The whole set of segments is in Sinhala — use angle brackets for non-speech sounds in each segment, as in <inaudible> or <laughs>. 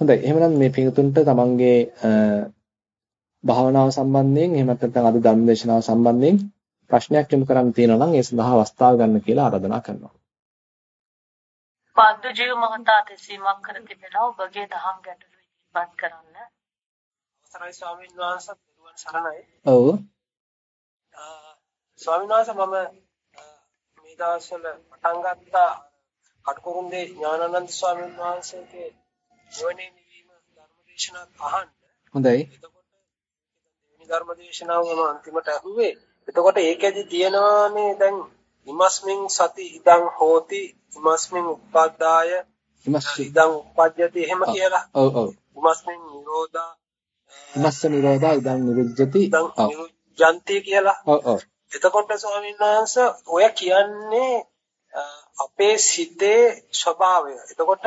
හොඳයි. එහෙනම් මේ පිටුතුන්ට තමන්ගේ භාවනාව සම්බන්ධයෙන් එහෙම නැත්නම් අද ධර්ම දේශනාව සම්බන්ධයෙන් ප්‍රශ්නයක් යොමු කරන්න තියෙනවා නම් ඒ සඳහා අවස්ථාව ගන්න කියලා ආරාධනා කරනවා. පද්දජීව මහතා තෙසීමක් කර තිබෙනවා ඔබගේ දහම් ගැටළු ඉදිරිපත් කරන්න. අවසරයි ස්වාමීන් වහන්සේ පිරුවන් සරණයි. ඔව්. ස්වාමීන් වහන්සේ මම මේ දවස්වල පටන් ගත්ත කටුකුරුන්දේ ඥානানন্দ ස්වාමීන් වහන්සේගේ ජීවනයේ නිවීම ධර්මදේශනා අහන්න. හොඳයි. එතකොට දෙවෙනි ධර්මදේශනාව මම අන්තිමට අහුවේ. එතකොට ඒකෙදි තියෙනවානේ දැන් ඉමස්මින් සති ඉදං හෝති ඉමස්මින් උප්පද්දාය ඉදං උප්පජ්ජති එහෙම කියලා. ඔව් ඔව්. ඉමස්මින් නිරෝධා ඉමස්ස නිරෝධා ඉදං නිරුද්ධති. ඉදං නිරුද්ධಂತಿ කියලා. ඔව් ඔව්. එතකොට ස්වාමීන් වහන්සේ ඔය කියන්නේ අපේ සිතේ ස්වභාවය. එතකොට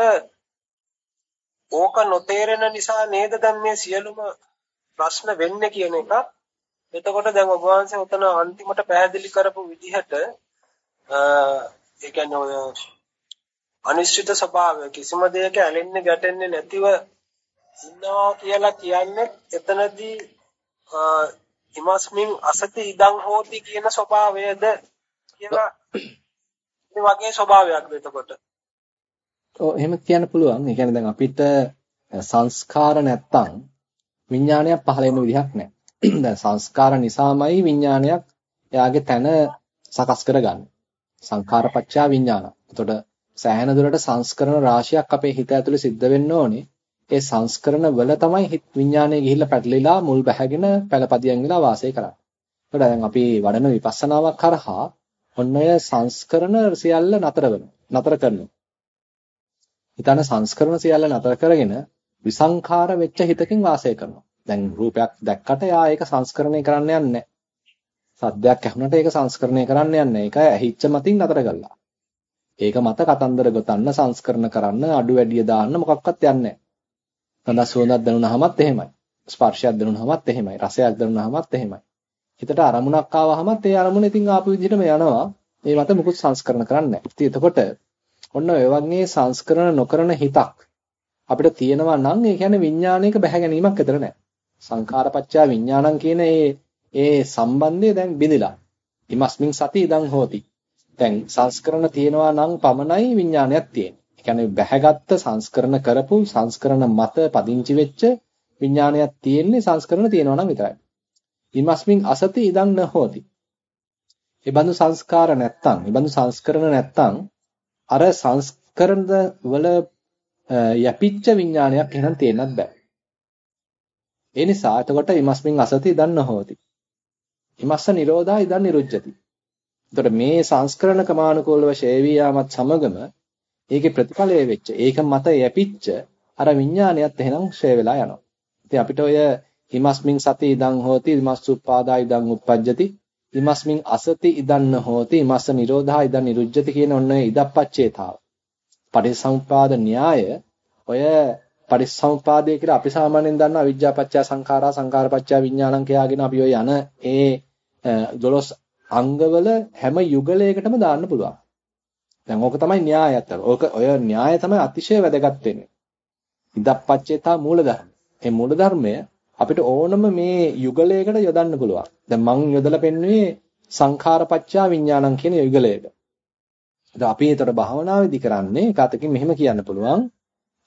ඕක නොතේරෙන නිසා නේද දැන් මේ සියලුම ප්‍රශ්න වෙන්නේ කියන එක. එතකොට දැන් ඔබ වහන්සේ උතන අන්තිමට පැහැදිලි කරපු විදිහට ඒ කියන්නේ ඔය අනිශ්චිත ස්වභාවය කිසිම දෙයක ඇලෙන්නේ ගැටෙන්නේ නැතිව ඉන්නවා කියලා කියන්නේ එතනදී ඉමස්මින් අසති ඉදං හෝති කියන ස්වභාවයද කියලා මේ වගේ ස්වභාවයක්ද එතකොට ඔව් එහෙම කියන්න පුළුවන්. ඒ කියන්නේ දැන් අපිට සංස්කාර නැත්තම් විඥානයක් පහළ වෙන විදිහක් නැහැ. <clears throat> දැන් සංස්කාර නිසාමයි විඥානයක් එයාගේ තැන සකස් කරගන්නේ. සංඛාරපච්චා විඥාන. එතකොට සෑහෙන දුරට සංස්කරණ රාශියක් අපේ හිත ඇතුලේ සිද්ධ වෙන්න ඕනේ. ඒ සංස්කරණ වල තමයි හිත විඥානය ගිහිල්ලා පැටලිලා මුල් බැහැගෙන පළපදියම් වෙලා වාසය කරන්නේ. එතකොට දැන් අපි වඩන විපස්සනාවක් කරහා ඔන්න ඔය සංස්කරණ සියල්ල නතර වෙනවා. නතර කරනවා. හිතන සංස්කරණ සියල්ල නතර කරගෙන විසංඛාර වෙච්ච හිතකින් වාසය කරනවා. දැන් රූපයක් දැක්කට යා ඒක සංස්කරණය කරන්න යන්නේ සද්දයක් ඇහුනට ඒක සංස්කරණය කරන්න යන්නේ. ඒක ඇහිච්ච මතින් නතර කළා. ඒක මත කතන්දර ගොතන්න සංස්කරණ කරන්න අඩු වැඩිය දාන්න මොකක්වත් යන්නේ නැහැ. හඳ සුවඳක් දැනුණාමත් එහෙමයි. ස්පර්ශයක් දැනුණාමත් එහෙමයි. රසයක් දැනුණාමත් එහෙමයි. හිතට අරමුණක් ආවහමත් ඒ අරමුණ ඉතින් ආපු විදිහටම යනවා. ඒ මත මුකුත් සංස්කරණ කරන්නේ නැහැ. ඉතින් එතකොට ඔන්න ඔය වගේ සංස්කරණ නොකරන හිතක් අපිට තියෙනවා නම් ඒ කියන්නේ විඥානයක බැහැ ගැනීමක් විතර නෑ. සංඛාරපච්චා විඥානං කියන ඒ ඒ සම්බන්ධය දැන් බිඳිලා. ඉමස්මින් සති ඉදං හෝති. දැන් සංස්කරණ තියෙනවා නම් පමණයි විඥානයක් තියෙන්නේ. ඒ කියන්නේ බැහැගත්ත සංස්කරණ කරපු සංස්කරණ මත පදිංචි වෙච්ච විඥානයක් තියෙන්නේ සංස්කරණ තියෙනවා නම් විතරයි. ඉමස්මින් අසති ඉදං න හෝති. ඒ බඳු සංස්කාර නැත්තම්, ඒ බඳු සංස්කරණ නැත්තම් අර සංස්කරණ වල යැපිච්ච විඥානයක් එහෙනම් තේන්නත් බෑ. ඒ නිසා එතකොට ඉමස්මින් අසති දන්න හොති. ඉමස්ස නිරෝධා ඉදන් නිරුජ්ජති. එතකොට මේ සංස්කරණ ක්‍රමානුකූලව ෂේවී යාමත් සමගම ඒකේ ප්‍රතිඵලය වෙච්ච ඒක මත යැපිච්ච අර විඥානයත් එහෙනම් ෂේ වෙලා යනවා. ඉතින් අපිට ඔය ඉමස්මින් සති ඉදං හෝති ඉමස්සුප්පාදා ඉදං උප්පජ්ජති ඉමස්මින් අසති ඉදන්න හෝති ඉමස්ස නිරෝධා ඉදන් නිරුජ්ජති කියන ඔන්න ඉදප්පච්චේතාව. පටිසමුපාද න්‍යාය ඔය පටිසමුපාදය කියලා අපි සාමාන්‍යයෙන් දන්න අවිජ්ජාපච්චය සංඛාරා සංඛාරපච්චය විඥානං කියලාගෙන අපි ඔය යන ඒ 12 අංගවල හැම යුගලයකටම දාන්න පුළුවන්. දැන් ඕක තමයි න්‍යායයත්. ඕක ඔය න්‍යාය තමයි අතිශය වැදගත් වෙන්නේ. ඉදප්පච්චේතා මූලධර්ම. මේ මූලධර්මය අපිට ඕනම මේ යුගලයකට යොදන්න පුළුවන්. දැන් මං යොදලා පෙන්නුවේ සංඛාරපච්චා විඥානං කියන යුගලයක. දැන් අපි ඒතර භාවනාවේදී කරන්නේ කාතකින් මෙහෙම කියන්න පුළුවන්.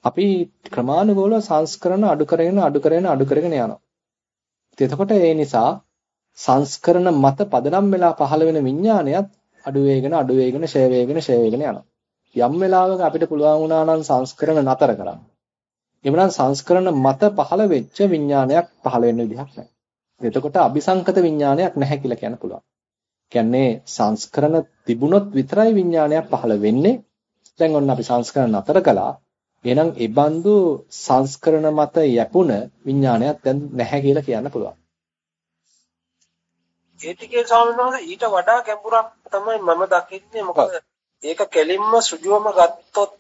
අපි ක්‍රමානුකූලව සංස්කරණ අඩු කරගෙන අඩු කරගෙන අඩු කරගෙන යනවා. එතකොට ඒ නිසා සංස්කරණ මත පදනම් වෙලා පහළ වෙන විඥානයත් අඩු වේගෙන අඩු වේගෙන ෂය වේගෙන ෂය වේගෙන යනවා. යම් වෙලාවක අපිට පුළුවන් වුණා නම් සංස්කරණ නතර කරන්න. එමනම් සංස්කරණ මත පහළ වෙච්ච විඥානයක් පහළ වෙන්න විදිහක් නැහැ. එතකොට අபிසංකත විඥානයක් නැහැ කියලා කියන්න පුළුවන්. කියන්නේ සංස්කරණ තිබුණොත් විතරයි විඥානයක් පහළ වෙන්නේ. දැන් ඔන්න අපි සංස්කරණ නතර කළා. එහෙනම් ඒ බඳු සංස්කරණ මත යැපුණ විඥානයක් දැන් නැහැ කියලා කියන්න පුළුවන්. ඒ ටිකේ ස්වාමීන් වහන්සේ ඊට වඩා ගැඹුරක් තමයි මම දකින්නේ මොකද ඒක කෙලින්ම සුජුවම ගත්තොත්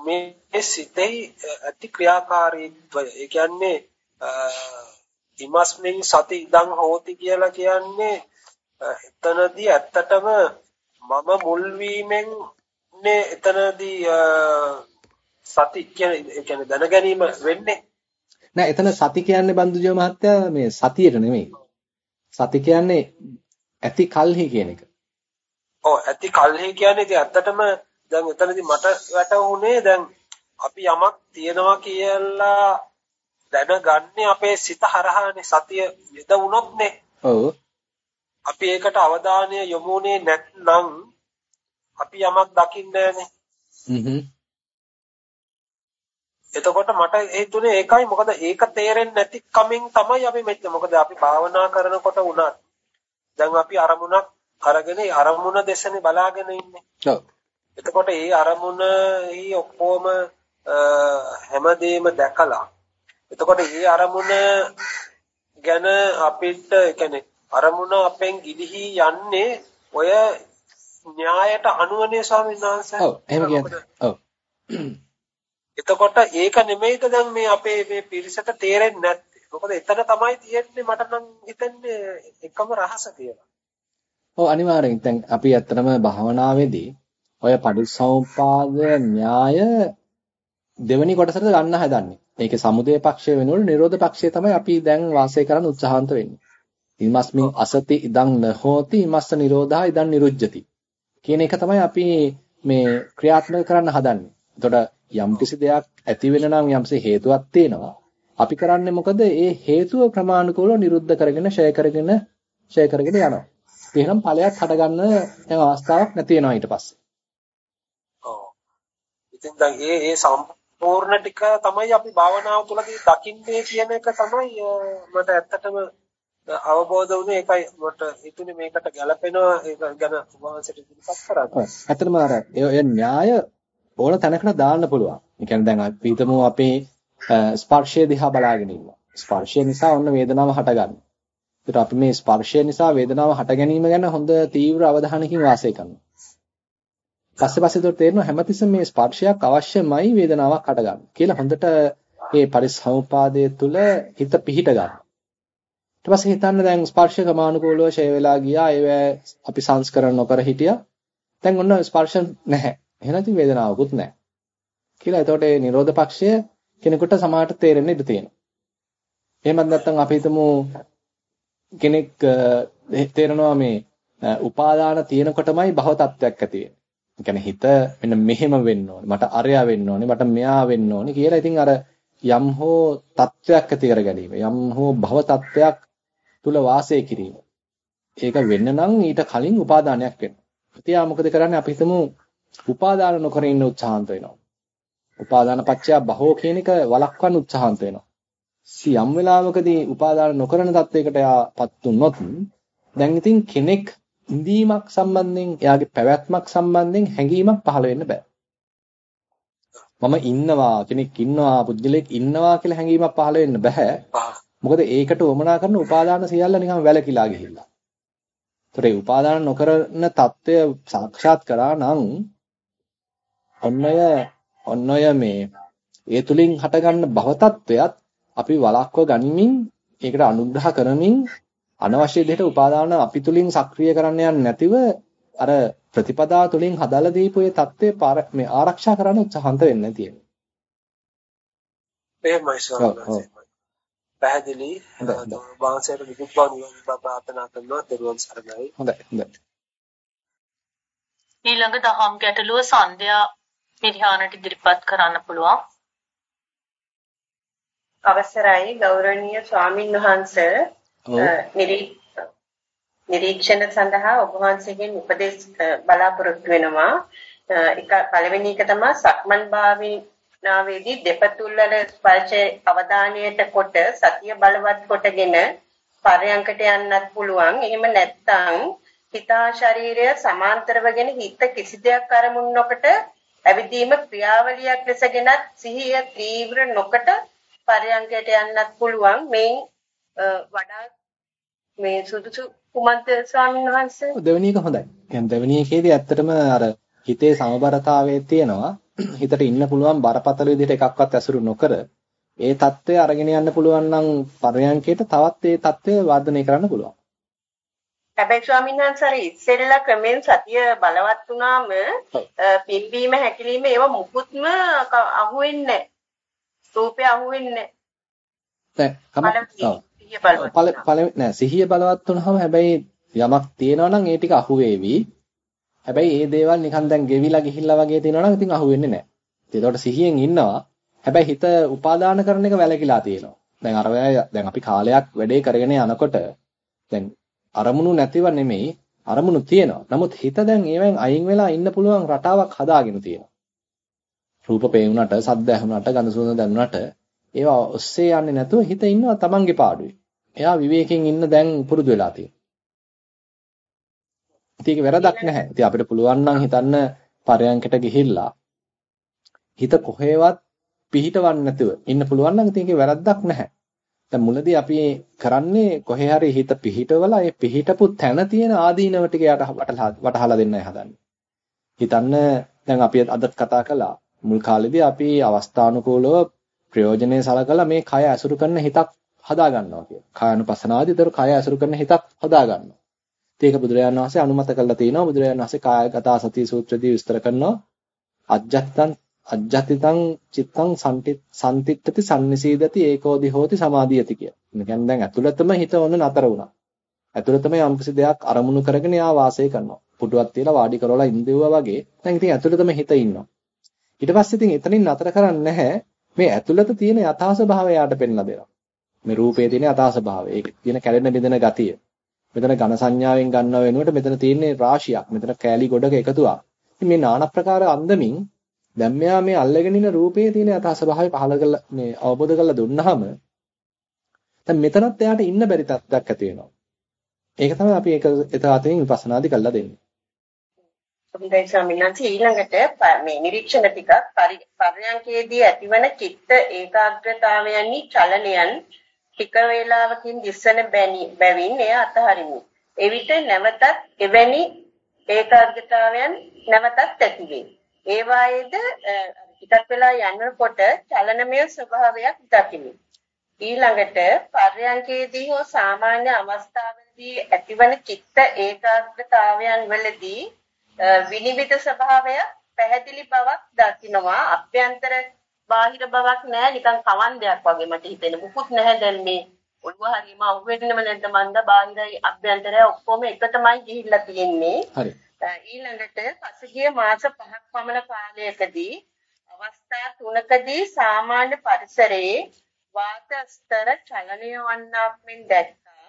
මේ සිතේ ඇති ක්‍රියාකාරීත්වය ඒ කියන්නේ ඉමස්මින් සති ඉදං හෝති කියලා කියන්නේ එතනදී ඇත්තටම මම මුල් වීමෙන් නේ එතනදී සති කියන්නේ කියන්නේ දැන ගැනීම වෙන්නේ. නෑ එතන සති කියන්නේ බන්දුජෝ මහත්තයා මේ සතියට නෙමෙයි. සති කියන්නේ ඇති කල්හි කියන එක. ඔව් ඇති කල්හි කියන්නේ ඉතින් ඇත්තටම දැන් එතනදී මට වැටහුනේ දැන් අපි යමක් තියනවා කියලා දැනගන්නේ අපේ සිත හරහානේ සතිය යෙදුනොත්නේ. ඔව්. අපි ඒකට අවධානය යොමුනේ නැත්නම් අපි යමක් දකින්නේ නැහනේ. එතකොට මට හේතුනේ ඒකයි මොකද ඒක තේරෙන්නේ නැති කමින් තමයි අපි මෙච්ච මොකද අපි භාවනා කරනකොට උනත් දැන් අපි අරමුණක් අරගෙන අරමුණ දෙසනේ බලාගෙන ඉන්නේ. ඔව්. එතකොට ඒ අරමුණෙහි ඔක්කොම හැමදේම දැකලා එතකොට ඒ අරමුණ ගැන අපිට කියන්නේ අරමුණ අපෙන් ගිලිහි යන්නේ ඔය න්‍යායට අනුවනේ ස්වාමීන් වහන්සේ. ඔව් එහෙම කියන්නේ. ඔව්. එතකොට ඒක නෙමෙයිද දැන් මේ අපේ මේ පිරිසට තේරෙන්නේ නැත්තේ. මොකද එතන තමයි තියෙන්නේ මට නම් හිතෙන්නේ එකම රහස කියලා. ඔව් අනිවාර්යෙන්. දැන් අපි ඇත්තටම භාවනාවේදී ඔය පටිච්චසමුපාද න්‍යාය දෙවෙනි කොටසට ගන්න හදන්නේ. ඒකේ සමුදය පක්ෂය වෙනවල නිරෝධ පක්ෂය තමයි අපි දැන් වාසය කරන්න උත්සාහන්ත වෙන්නේ. ඉමස්මින් අසති ඉදං නහෝති ඉමස්ස නිරෝධා ඉදං නිරුජ්ජති. කියන එක තමයි අපි මේ ක්‍රියාත්මක කරන්න හදන්නේ. එතකොට යම්කිසි දෙයක් ඇති වෙන නම් යම්සි හේතුවක් තියෙනවා. අපි කරන්නේ මොකද? ඒ හේතුව ප්‍රමාණිකවල නිරුද්ධ කරගෙන, ෂය කරගෙන, ෂය කරගෙන යනවා. එහෙනම් ඵලයක් හටගන්න යම් අවස්ථාවක් නැති වෙනවා ඊට පස්සේ. ඔව්. ඉතින් දැන් ඒ ඒ සම්පූර්ණ ටික තමයි අපි භාවනාව තුළදී දකින්නේ කියන එක තමයි මට ඇත්තටම අවබෝධ වුණේ ඒකයි මට හිතුනේ මේකට ගැළපෙනවා ඒක ගැන වහන්සේට ඉදිරිපත් කරන්න. ඇත්තටම අර ඒ න්‍යාය ඕන තැනකට දාන්න පුළුවන්. ඒ කියන්නේ දැන් අපි හිතමු අපේ ස්පර්ශය දිහා බලාගෙන ඉන්නවා. ස්පර්ශය නිසා ඔන්න වේදනාව හටගන්නවා. ඒකට අපි මේ ස්පර්ශය නිසා වේදනාව හට ගැනීම ගැන හොඳ තීව්‍ර අවධානයකින් වාසය කරනවා. පස්සේ පස්සේ දොර තේරෙනවා හැමතිස්සෙම මේ ස්පර්ශයක් අවශ්‍යමයි වේදනාවක් හටගන්න. කියලා හොඳට මේ පරිසම්පාදයේ තුල හිත පිහිට ගන්න. ඊට පස්සේ හිතන්න දැන් ස්පර්ශ කමානුකූලව ෂය වෙලා ගියා. ඒව අපි සංස්කරණ නොකර හිටියා. දැන් ඔන්න ස්පර්ශ නැහැ. එහෙනම් ඉතින් වේදනාවකුත් නැහැ. කියලා එතකොට මේ නිරෝධ පක්ෂය කෙනෙකුට සමාහට තේරෙන්න ඉඩ තියෙනවා. එහෙමත් නැත්නම් අපි හිතමු කෙනෙක් තේරෙනවා මේ උපාදාන තියෙනකොටමයි භව තත්වයක් ඇති වෙන්නේ. ඒ කියන්නේ හිත මෙන්න මෙහෙම වෙන්න ඕනේ. මට අරයා වෙන්න ඕනේ. මට මෙයා වෙන්න ඕනේ කියලා ඉතින් අර යම් හෝ තත්වයක් ඇති කර ගැනීම. යම් හෝ භව තත්වයක් තුල වාසය කිරීම. ඒක වෙන්න නම් ඊට කලින් උපාදානයක් වෙන්න. ඉතින් මොකද කරන්නේ අපි හිතමු උපාදාන නොකර ඉන්න උත්සාහන්ත වෙනවා. උපාදාන පත්‍ය බහෝ කියන එක වළක්වන්න උත්සාහන්ත වෙනවා. සියම් වෙලාවකදී උපාදාන නොකරන තත්වයකට යාපත් වුනොත් දැන් ඉතින් කෙනෙක් ඉඳීමක් සම්බන්ධයෙන් එයාගේ පැවැත්මක් සම්බන්ධයෙන් හැඟීමක් පහළ වෙන්න බෑ. මම ඉන්නවා කෙනෙක් ඉන්නවා පුද්ගලෙක් ඉන්නවා කියලා හැඟීමක් පහළ වෙන්න බෑ. මොකද ඒකට වමනා කරන උපාදාන සියල්ල නිකන් වැලකිලා ගිහිල්ලා. ඒතර ඒ උපාදාන නොකරන తত্ত্বය සාක්ෂාත් කරා නම් ඔන්නය ඔන්නය මේ ඒ තුලින් හටගන්න භව తত্ত্বයත් අපි වළක්ව ගනිමින් ඒකට අනුග්‍රහ කරමින් අනවශ්‍ය දෙයට උපාදාන අපි තුලින් සක්‍රිය කරන්න යන්නේ නැතිව අර ප්‍රතිපදා තුලින් හදලා දීපු ඒ தත්ත්වය මේ ආරක්ෂා කරන්න උත්සාහන්ත වෙන්න තියෙනවා. එහෙමයි ස්වාමීනි. පැහැදිලි. වංශයට විදුත් බව නිවන් ප්‍රාර්ථනා කරනවා දරුවන් සරණයි. හොඳයි හොඳයි. ඊළඟ දහම් ගැටලුව සන්ධ්‍යා මිරිහානට ඉදිරිපත් කරන්න පුළුවන්. අවසරයි ගෞරවනීය ස්වාමින් වහන්සේ නිරීක්ෂණ සඳහා ඔබ වහන්සේගෙන් උපදෙස් බලාපොරොත්තු වෙනවා. එක පළවෙනි එක තමයි සක්මන් භාවනාවේදී දෙපතුල් වල ස්පර්ශයේ අවධානයට කොට සතිය බලවත් කොටගෙන පරයන්කට යන්නත් පුළුවන්. එහෙම නැත්නම් හිතා ශරීරය සමාන්තරවගෙන හිත කිසි දෙයක් අරමුණු නොකොට ඇවිදීම ක්‍රියාවලියක් ලෙසගෙනත් සිහිය තීව්‍ර නොකොට පරයන්කයට යන්නත් පුළුවන් මේ වඩා මේ සුදුසු කුමන්ත ස්වාමීන් වහන්සේ දෙවෙනි එක හොඳයි. يعني දෙවෙනි එකේදී ඇත්තටම අර හිතේ සමබරතාවයේ තියෙනවා. හිතට ඉන්න පුළුවන් බරපතල විදිහට එකක්වත් ඇසුරු නොකර ඒ தත්ත්වය අරගෙන යන්න පුළුවන් නම් පරයන්කේට තවත් ඒ தත්ත්වය වර්ධනය කරන්න පුළුවන්. හැබැයි ස්වාමීන් වහන්සේ ඉස්සෙල්ලා ක්‍රමෙන් සතිය බලවත් වුණාම පිම්බීම හැකිලිම ඒව මුකුත්ම අහුවෙන්නේ නැහැ. ස්තූපේ අහුවෙන්නේ නැහැ. නෑ සිහිය බලවත් වුණාම හැබැයි යමක් තියෙනවා නම් ඒ ටික අහුවේවි. හැබැයි ඒ දේවල් නිකන් දැන් ගෙවිලා ගිහිල්ලා වගේ තියෙනවා නම් ඉතින් අහුවෙන්නේ නැහැ. ඒකට සිහියෙන් ඉන්නවා. හැබැයි හිත උපාදාන කරන එක වැලකිලා තියෙනවා. දැන් අර දැන් අපි කාලයක් වැඩේ කරගෙන යනකොට දැන් අරමුණු නැතිව නෙමෙයි අරමුණු තියෙනවා. නමුත් හිත දැන් ඒවෙන් අයින් වෙලා ඉන්න පුළුවන් රටාවක් හදාගෙන තියෙනවා. රූප පේුණාට, සද්ද ඇහුණාට, ගඳ සුවඳ දැනුණාට ඒවා ඔස්සේ යන්නේ නැතුව හිත ඉන්නවා තමන්ගේ පාඩුවේ. එයා විවේකයෙන් ඉන්න දැන් පුරුදු වෙලා තියෙනවා. ඉතින් ඒක වැරදක් නැහැ. ඉතින් අපිට පුළුවන් නම් හිතන්න පරයන්කට ගිහිල්ලා හිත කොහේවත් පිහිටවන්න නැතුව ඉන්න පුළුවන් නම් ඉතින් ඒකේ වැරද්දක් නැහැ. දැන් මුලදී අපි කරන්නේ කොහේ හරි හිත පිහිටවලා ඒ පිහිටපු තැන තියෙන ආදීනව ටික යට වටහලා දෙන්නයි හදන්නේ. හිතන්න දැන් අපි අදත් කතා කළා මුල් කාලේදී අපි අවස්ථානුකූලව ප්‍රයෝජනේ සලකලා මේ කය ඇසුරු කරන හිතක් හදා ගන්නවා කියන. කායानुපසනාවදී ඒතර කය ඇසුරු කරන හිතක් හදා ගන්නවා. ඒක බුදුරජාණන් වහන්සේ අනුමත කරලා තිනවා. බුදුරජාණන් වහන්සේ කායගත සති සූත්‍රයේදී විස්තර කරනවා. අජ්ජත්තං අජ්ජතිතං චිත්තං සම්තිත්තති සම්නිසීදති ඒකෝදි හෝති සමාධියති කිය. ඒ කියන්නේ දැන් ඇතුළතම හිත ඔන්න නතර වුණා. ඇතුළතම යම්කිසි දෙයක් අරමුණු කරගෙන යා වාසය කරනවා. පුටුවක් තියලා වාඩි කරවලා ඉඳෙව්වා වගේ. දැන් ඉතින් ඇතුළතම හිත ඉන්නවා. ඊට පස්සේ ඉතින් එතනින් නතර කරන්නේ නැහැ. මේ ඇතුළත තියෙන යථා ස්වභාවය යාට පෙන්ලා දෙනවා. මේ රූපයේ තියෙන යථා ස්වභාවය. ඒකේ තියෙන කැඩෙන බෙදෙන ගතිය. මෙතන ඝන සංඥාවෙන් ගන්නව වෙනුවට මෙතන තියෙන්නේ රාශියක්. මෙතන කෑලි ගොඩක එකතුවක්. මේ নানা ප්‍රකාර අන්දමින් දැන් මෙයා මේ අල්ලගෙන ඉන්න රූපයේ තියෙන යථා ස්වභාවය පහල කරලා මේ අවබෝධ කරලා දුන්නාම දැන් මෙතනත් එයාට ඉන්න බැරි තත්ත්වයක් ඇති වෙනවා. ඒක තමයි අපි ඒක එතාවතින් විපස්සනාදි කරලා දෙන්නේ. හොඳයි ස්වාමීන් ඊළඟට මේ නිරීක්ෂණ ටිකක් පරියන්කේදී ඇතිවන චිත්ත ඒකාග්‍රතාවයන්හි චලනයන් ටික වේලාවකින් දිස්සන බැවින් එය අතහරිමු. එවිට නැවතත් එවැනි ඒකාග්‍රතාවයන් නැවතත් ඇති වේ. ඒ වායේද ටිකක් වෙලා යනකොට චලනමය ස්වභාවයක් දකිමි. ඊළඟට පර්යංකේදී හෝ සාමාන්‍ය අවස්ථාවලදී ඇතිවන චිත්ත ඒකාග්‍රතාවයන් වලදී විනිවිද ස්වභාවය පැහැදිලි බවක් දකිනවා අභ්‍යන්තර බාහිර බවක් නැහැ නිකන් කවන්දයක් වගේ මට හිතෙන. මුකුත් නැහැ දැන් මේ ඔළුව හරීම අහුවෙන්නම නැද්ද මන්ද? බාහිරයි අභ්‍යන්තරය ඔක්කොම එක තමයි ගිහිල්ලා තියෙන්නේ. හරි. ඊළඟට පසුගිය මාස 5ක් පමණ කාලයකදී අවස්ථා තුනකදී සාමාන්‍ය පරිසරයේ වාත ස්තර චලනය වන්නක් මෙන් දැක්කා.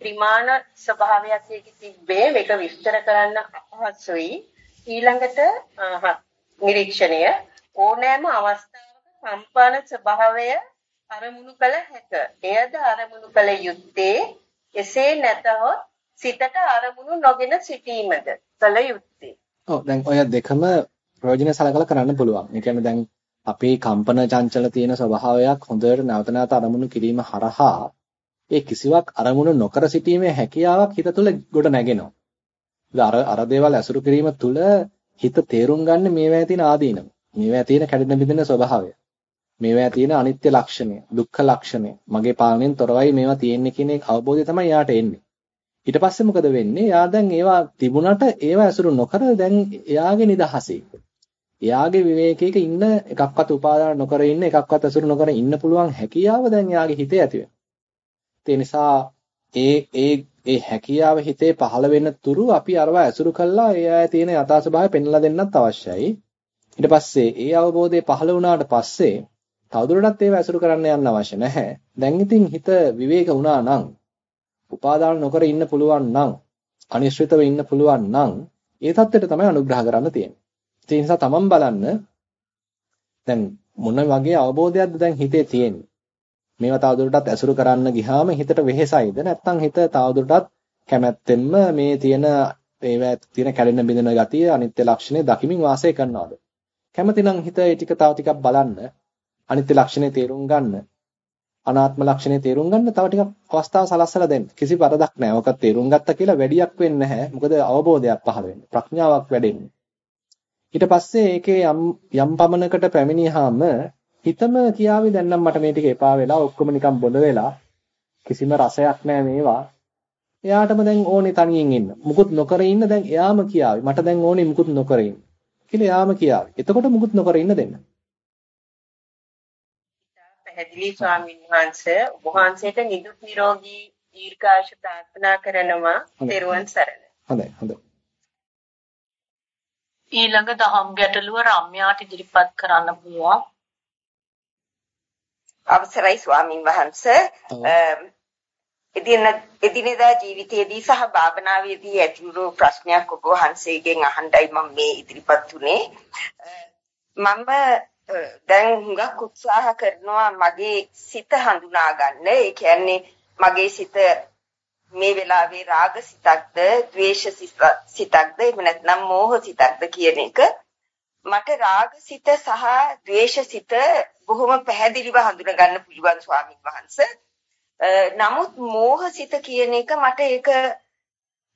ත්‍රිමාන ස්වභාවයක් එකේ තිබ්බේ. මේක විස්තර කරන්න අපහසුයි. ඊළඟට නිරීක්ෂණය. ඕනෑම අවස්ථාවක සම්පාන ස්වභාවය අරමුණු කළ හැක. එයද අරමුණු කළ යුත්තේ එසේ නැතහොත් සිතට අරමුණු නොගෙන සිටීමද කල යුත්තේ. ඔව් දැන් ඔය දෙකම ප්‍රයෝජන සලකලා කරන්න පුළුවන්. ඒ කියන්නේ දැන් අපේ කම්පන චංචල තියෙන ස්වභාවයක් හොඳට නැවත නැවත අරමුණු කිරීම හරහා ඒ කිසිවක් අරමුණු නොකර සිටීමේ හැකියාවක් හිත තුළ ගොඩ නැගෙනවා. අර අර දේවල් ඇසුරු කිරීම තුළ හිත තේරුම් ගන්න මේවා තියෙන ආදීනම. මේවා තියෙන කැඩෙන බිඳෙන ස්වභාවය. මේවා තියෙන අනිත්‍ය ලක්ෂණය, දුක්ඛ ලක්ෂණය. මගේ පාලනයෙන් තොරවයි මේවා තියෙන්නේ කියන අවබෝධය තමයි යාට එන්නේ. ඊට පස්සේ මොකද වෙන්නේ? එයා දැන් ඒවා තිබුණට ඒවා ඇසුරු නොකර දැන් එයාගේ නිදහසේ. එයාගේ විවේකයක ඉන්න එකක්වත් උපාදාන නොකර ඉන්න එකක්වත් ඇසුරු නොකර ඉන්න පුළුවන් හැකියාව දැන් එයාගේ හිතේ ඇති වෙනවා. නිසා ඒ ඒ ඒ හැකියාව හිතේ පහළ වෙන තුරු අපි අරව ඇසුරු කළා ඒ අය තියෙන යථා ස්වභාවය පෙන්ලා දෙන්නත් අවශ්‍යයි. ඊට පස්සේ ඒ අවබෝධය පහළ වුණාට පස්සේ තවදුරටත් ඒව ඇසුරු කරන්න යන්න අවශ්‍ය නැහැ. දැන් ඉතින් හිත විවේක වුණා නම් උපාදාන නොකර ඉන්න පුළුවන් නම් අනිශ්චිතව ඉන්න පුළුවන් නම් ඒ தත්ත්වයට තමයි අනුග්‍රහ කරන්න තියෙන්නේ. ඒ නිසා තමන් බලන්න දැන් මොන වගේ අවබෝධයක්ද දැන් හිතේ තියෙන්නේ. මේවා තවදුරටත් ඇසුරු කරන්න ගියාම හිතට වෙහෙසයිද නැත්නම් හිත තවදුරටත් කැමැත්තෙන්ම මේ තියෙන ඒවා තියෙන කැඩෙන බිඳෙන ගතිය අනිත්‍ය ලක්ෂණය දකිමින් වාසය කරනවාද කැමතිනම් හිත ඒ ටික තව ටිකක් බලන්න අනිත්‍ය ලක්ෂණය තේරුම් ගන්න අනාත්ම ලක්ෂණය තේරුම් ගන්න තව ටිකක් අවස්ථාව සලස්සලා දෙන්න. කිසි වරදක් නැහැ. ඔක තේරුම් ගත්තා කියලා වැඩියක් වෙන්නේ නැහැ. මොකද අවබෝධයක් පහළ වෙන්නේ. ප්‍රඥාවක් වැඩෙන්නේ. ඊට පස්සේ ඒකේ යම් යම් පමණකට පැමිණියාම හිතම කියාවි දැන් නම් මට මේ ටික එපා වෙලා ඔක්කොම නිකන් බොඳ වෙලා කිසිම රසයක් නැහැ මේවා. එයාටම දැන් ඕනේ තනියෙන් ඉන්න. මුකුත් නොකර ඉන්න දැන් එයාම කියාවි. මට දැන් ඕනේ මුකුත් නොකර ඉන්න. කියලා එයාම කියාවි. එතකොට මුකුත් නොකර ඉන්න දෙන්න. පැහැදිලි ස්වාමීන් වහන්සේ ඔබ වහන්සේට නිදුක් නිරෝගී දීර්ඝායුෂ ප්‍රාර්ථනා කරනවා. තෙරුවන් සරණයි. හොඳයි හොඳයි. ඊළඟ දහම් ගැටලුව රම්‍යාට ඉදිරිපත් කරන්න පුළුවන්. අවසරයි ස්වාමින් වහන්සේ එදිනෙදා ජීවිතයේදී සහ භාවනාවේදී ඇතිවූ ප්‍රශ්නයක් ඔබ වහන්සේගෙන් අහන්නයි මම මේ ඉදිරිපත් උනේ මම දැන් හුඟක් උත්සාහ කරනවා මගේ සිත හඳුනා ගන්න ඒ කියන්නේ මගේ සිත මේ වෙලාවේ රාග සිතක්ද, ද්වේෂ සිතක්ද, එහෙම නැත්නම් මෝහ සිතක්ද කියන එක මට රාග සිත සහ ද්වේෂ සිත බොහොම පැහැදිලිව හඳුනා ගන්න පුළුවන් ස්වාමීන් වහන්සේ. නමුත් මෝහ සිත කියන එක මට ඒක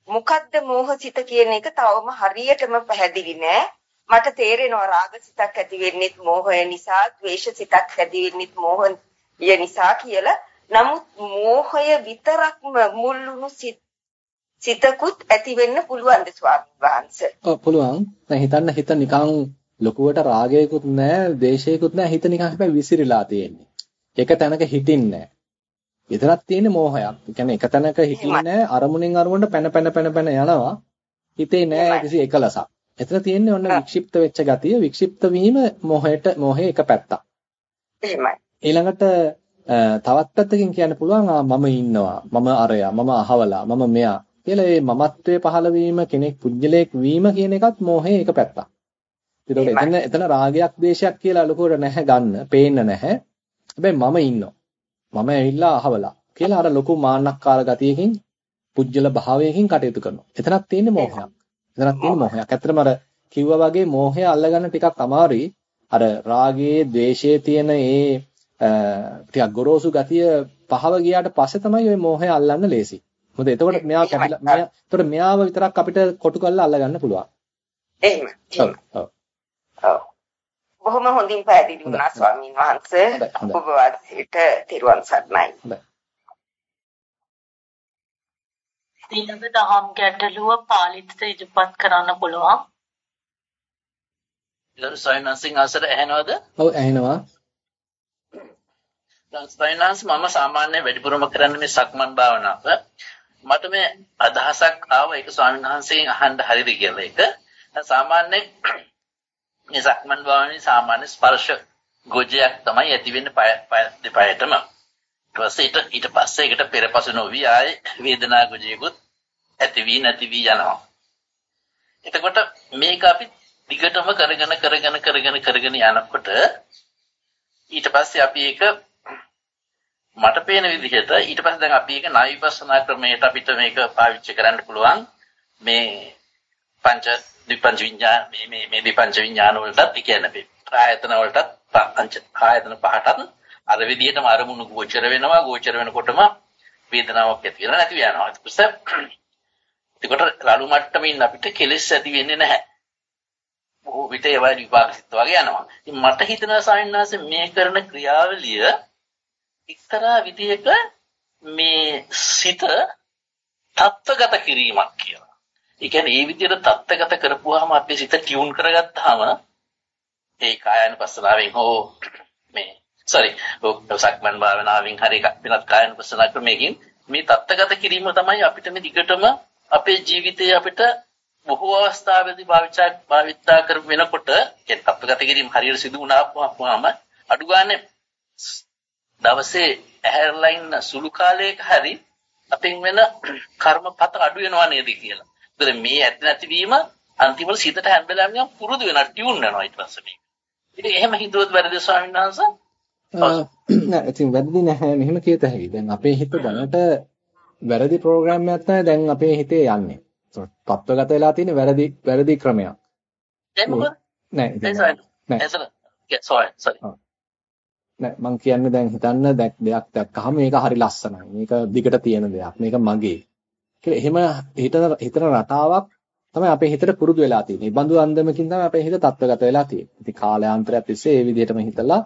මොකද්ද මෝහ සිත කියන එක තවම හරියටම පැහැදිලි නෑ. මට තේරෙනවා රාග සිතක් ඇති වෙන්නේ මෝහය නිසා, ද්වේෂ සිතක් ඇති වෙන්නේ මෝහය නිසා කියලා. නමුත් මෝහය විතරක්ම මුල්ුණු සිතකුත් ඇති වෙන්න පුළුවන්ද ස්වාමීන් වහන්සේ? ඔව් පුළුවන්. දැන් හිතන්න හිත නිකන් ලොකුවට රාගයකුත් නැහැ, දේශයකුත් නැහැ. හිත නිකන් හැබැයි විසිරීලා තියෙන්නේ. එක තැනක හිටින්නේ නැහැ. විතරක් තියෙන්නේ මෝහයක්. ඒ කියන්නේ එක තැනක හිටින්නේ නැහැ. අරමුණෙන් අරමුණට පැන පැන පැන පැන යනවා. හිතේ නැහැ කිසි එකලසක්. එතන තියෙන්නේ ඔන්න වික්ෂිප්ත වෙච්ච ගතිය. වික්ෂිප්ත වීම මොහයට මොහේ එක පැත්තක්. එහෙමයි. ඊළඟට තවත් පැත්තකින් කියන්න පුළුවන් මම ඉන්නවා මම අරයා මම අහවලා මම මෙයා කියලා මේ මමත්වයේ පහළ වීම කෙනෙක් පුජ්‍යලයක් වීම කියන එකත් මෝහයේ එක පැත්තක්. ඒතකොට එතන එතන රාගයක් දේශයක් කියලා ලොකුවට නැහැ ගන්න, පේන්න නැහැ. හැබැයි මම ඉන්නවා. මම ඇවිල්ලා අහවලා කියලා අර ලොකු මාන්නක්කාර ගතියකින් පුජ්‍යල භාවයකින් කටයුතු කරනවා. එතනක් තියෙන්නේ මෝහයක්. එතනක් තියෙන්නේ මෝහයක්. ඇත්තටම අර කිව්වා වගේ මෝහය අල්ලගන්න ටිකක් අමාරුයි. අර රාගයේ, ද්වේෂයේ තියෙන ඒ ටිකක් ගොරෝසු ගතිය පහව ගියාට පස්සේ තමයි ওই මෝහය අල්ලන්න ලේසි. මොකද එතකොට මෙයා කැපිලා මෙයා එතකොට මෙයාව විතරක් අපිට කොටු කරලා අල්ලගන්න පුළුවන්. එහෙම. ඔව්. ඔව්. බොහොම හොඳින් පැහැදිලි වුණා ස්වාමීන් වහන්සේ. ඔබ වහන්සේට තෙරුවන් සරණයි. ඊළඟ දහම් ගැටලුව පාලිත ඉදිරිපත් කරන්න පුළුවන්. ඊළඟ සයන්සිං අසර ඇහෙනවද? ඔව් ඇහෙනවා. ස්වයංනාංශ මම සාමාන්‍යයෙන් වැඩිපුරම කරන්නේ මේ සක්මන් භාවනාව. මට මේ අදහසක් ආව ඒක ස්වාමීන් වහන්සේගෙන් අහන්න හරිද කියලා ඒක. සාමාන්‍යයෙන් මේ සක්මන් භාවනාවේ සාමාන්‍ය ස්පර්ශ ගොජයක් තමයි ඇති වෙන්නේ පය දෙපයටම. ඊට ඊට පස්සේ ඒකට පෙරපසු නොවි ආයේ වේදනා ගොජයකුත් ඇති වී නැති වී යනවා. එතකොට මේක අපි දිගටම කරගෙන කරගෙන කරගෙන කරගෙන යනකොට ඊට පස්සේ අපි ඒක මට පේන විදිහට ඊට පස්සේ දැන් අපි ඒක ණය විපස්සනා ක්‍රමයට අපිට මේක පාවිච්චි කරන්න පුළුවන් මේ පංච විපංච විඥාන මේ මේ මේ විපංච විඥාන වලටත් කියන්නේ මේ ආයතන වලටත් පංච ආයතන පහටත් අර විදිහටම අරමුණු ගෝචර වෙනවා ගෝචර වෙනකොටම වේදනාවක් ඇති වෙනවා නැති වෙනවා. ඊට ඒකට ලලු මට්ටමින් අපිට කෙලෙස් ඇති වෙන්නේ නැහැ. බොහෝ විට ඒවා විපාක සිත් වගේ යනවා. ඉතින් මට හිතෙනවා සායන්නාස මේ කරන ක්‍රියාවලිය එක්තරා විදියක මේ සිත තත්ත්වගත කිරීමක් කියලා. ඒ කියන්නේ මේ විදියට තත්ත්වගත කරපුවාම අපේ සිත ටියුන් කරගත්තාම ඒ කායानुපස්සනාවෙන් හෝ මේ sorry සක්මන් භාවනාවෙන් හරි එකක් වෙනත් කායानुපස්සනා ක්‍රමයකින් මේ තත්ත්වගත කිරීම තමයි අපිට මේ දිගටම අපේ ජීවිතයේ අපිට බොහෝ අවස්ථාවලදී භාවිතා භාවිතා කර වෙනකොට ඒ තත්ත්වගත කිරීම හරියට සිදු වුණාම අඩු ගානේ දවසේ ඇහැරලා ඉන්න සුළු කාලයක හරි අපෙන් වෙන කර්මපත අඩු වෙනවා නේද කියලා. ඒතර මේ ඇති නැතිවීම අන්තිමට සිතට හැම වෙලාවෙම නිකන් පුරුදු වෙනවා ටියුන් වෙනවා ඊට පස්සේ මේක. ඉතින් එහෙම හිතුවොත් වැරදි ස්වාමීන් වහන්සේ? <clears throat> නෑ ඉතින් වැරදි නැහැ මෙහෙම කියත හැකියි. දැන් අපේ හිත දැනට වැරදි ප්‍රෝග්‍රෑම් එකක් තමයි දැන් අපේ හිතේ යන්නේ. තත්ත්වගත වෙලා තියෙන වැරදි වැරදි ක්‍රමයක්. දැන් මොකද? නෑ මං කියන්නේ දැන් හිතන්න දෙයක් දැක්කහම මේක හරි ලස්සනයි. මේක දිගට තියෙන දෙයක්. මේක මගේ. කියලා එහෙම හිතන හිතන රටාවක් තමයි අපේ හිතට පුරුදු වෙලා තියෙන්නේ. බඳු අන්දමකින් තමයි අපේ හිත තත්ත්වගත වෙලා තියෙන්නේ. ඉතින් කාලයාන්තරයක් තිස්සේ මේ විදිහටම හිතලා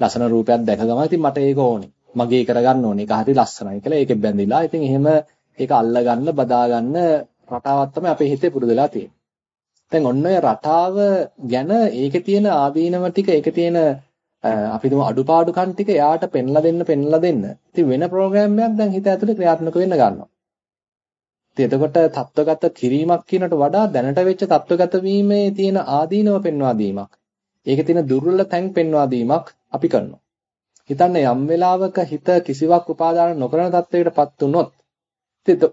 ලස්සන රූපයක් දැක ගමන් ඉතින් මට ඒක ඕනේ. මගේ කරගන්න ඕනේ. ඒක හරි ලස්සනයි කියලා ඒකෙ බැඳිලා. ඉතින් එහෙම ඒක අල්ලගන්න බදාගන්න රටාවක් තමයි අපේ හිතේ පුරුදුලා තියෙන්නේ. දැන් ඔන්න ඔය රටාව ගැන ඒකේ තියෙන ආදීනව ටික ඒකේ තියෙන අපි තුමු අඩුපාඩුකම් ටික එයාට පෙන්ලා දෙන්න පෙන්ලා දෙන්න. ඉතින් වෙන ප්‍රෝග්‍රෑම් එකක් දැන් හිත ඇතුලේ ක්‍රියාත්මක වෙන්න ගන්නවා. ඉතින් එතකොට தත්වගත කිරීමක් කියනට වඩා දැනට වෙච්ච தත්වගත වීමේ තියෙන ආදීනව පෙන්වා දීමක්. ඒකේ තියෙන දුර්වල තැන් පෙන්වා දීමක් අපි කරනවා. හිතන්න යම් වෙලාවක හිත කිසිවක් උපාදාන නොකරන තත්වයකටපත් වුනොත්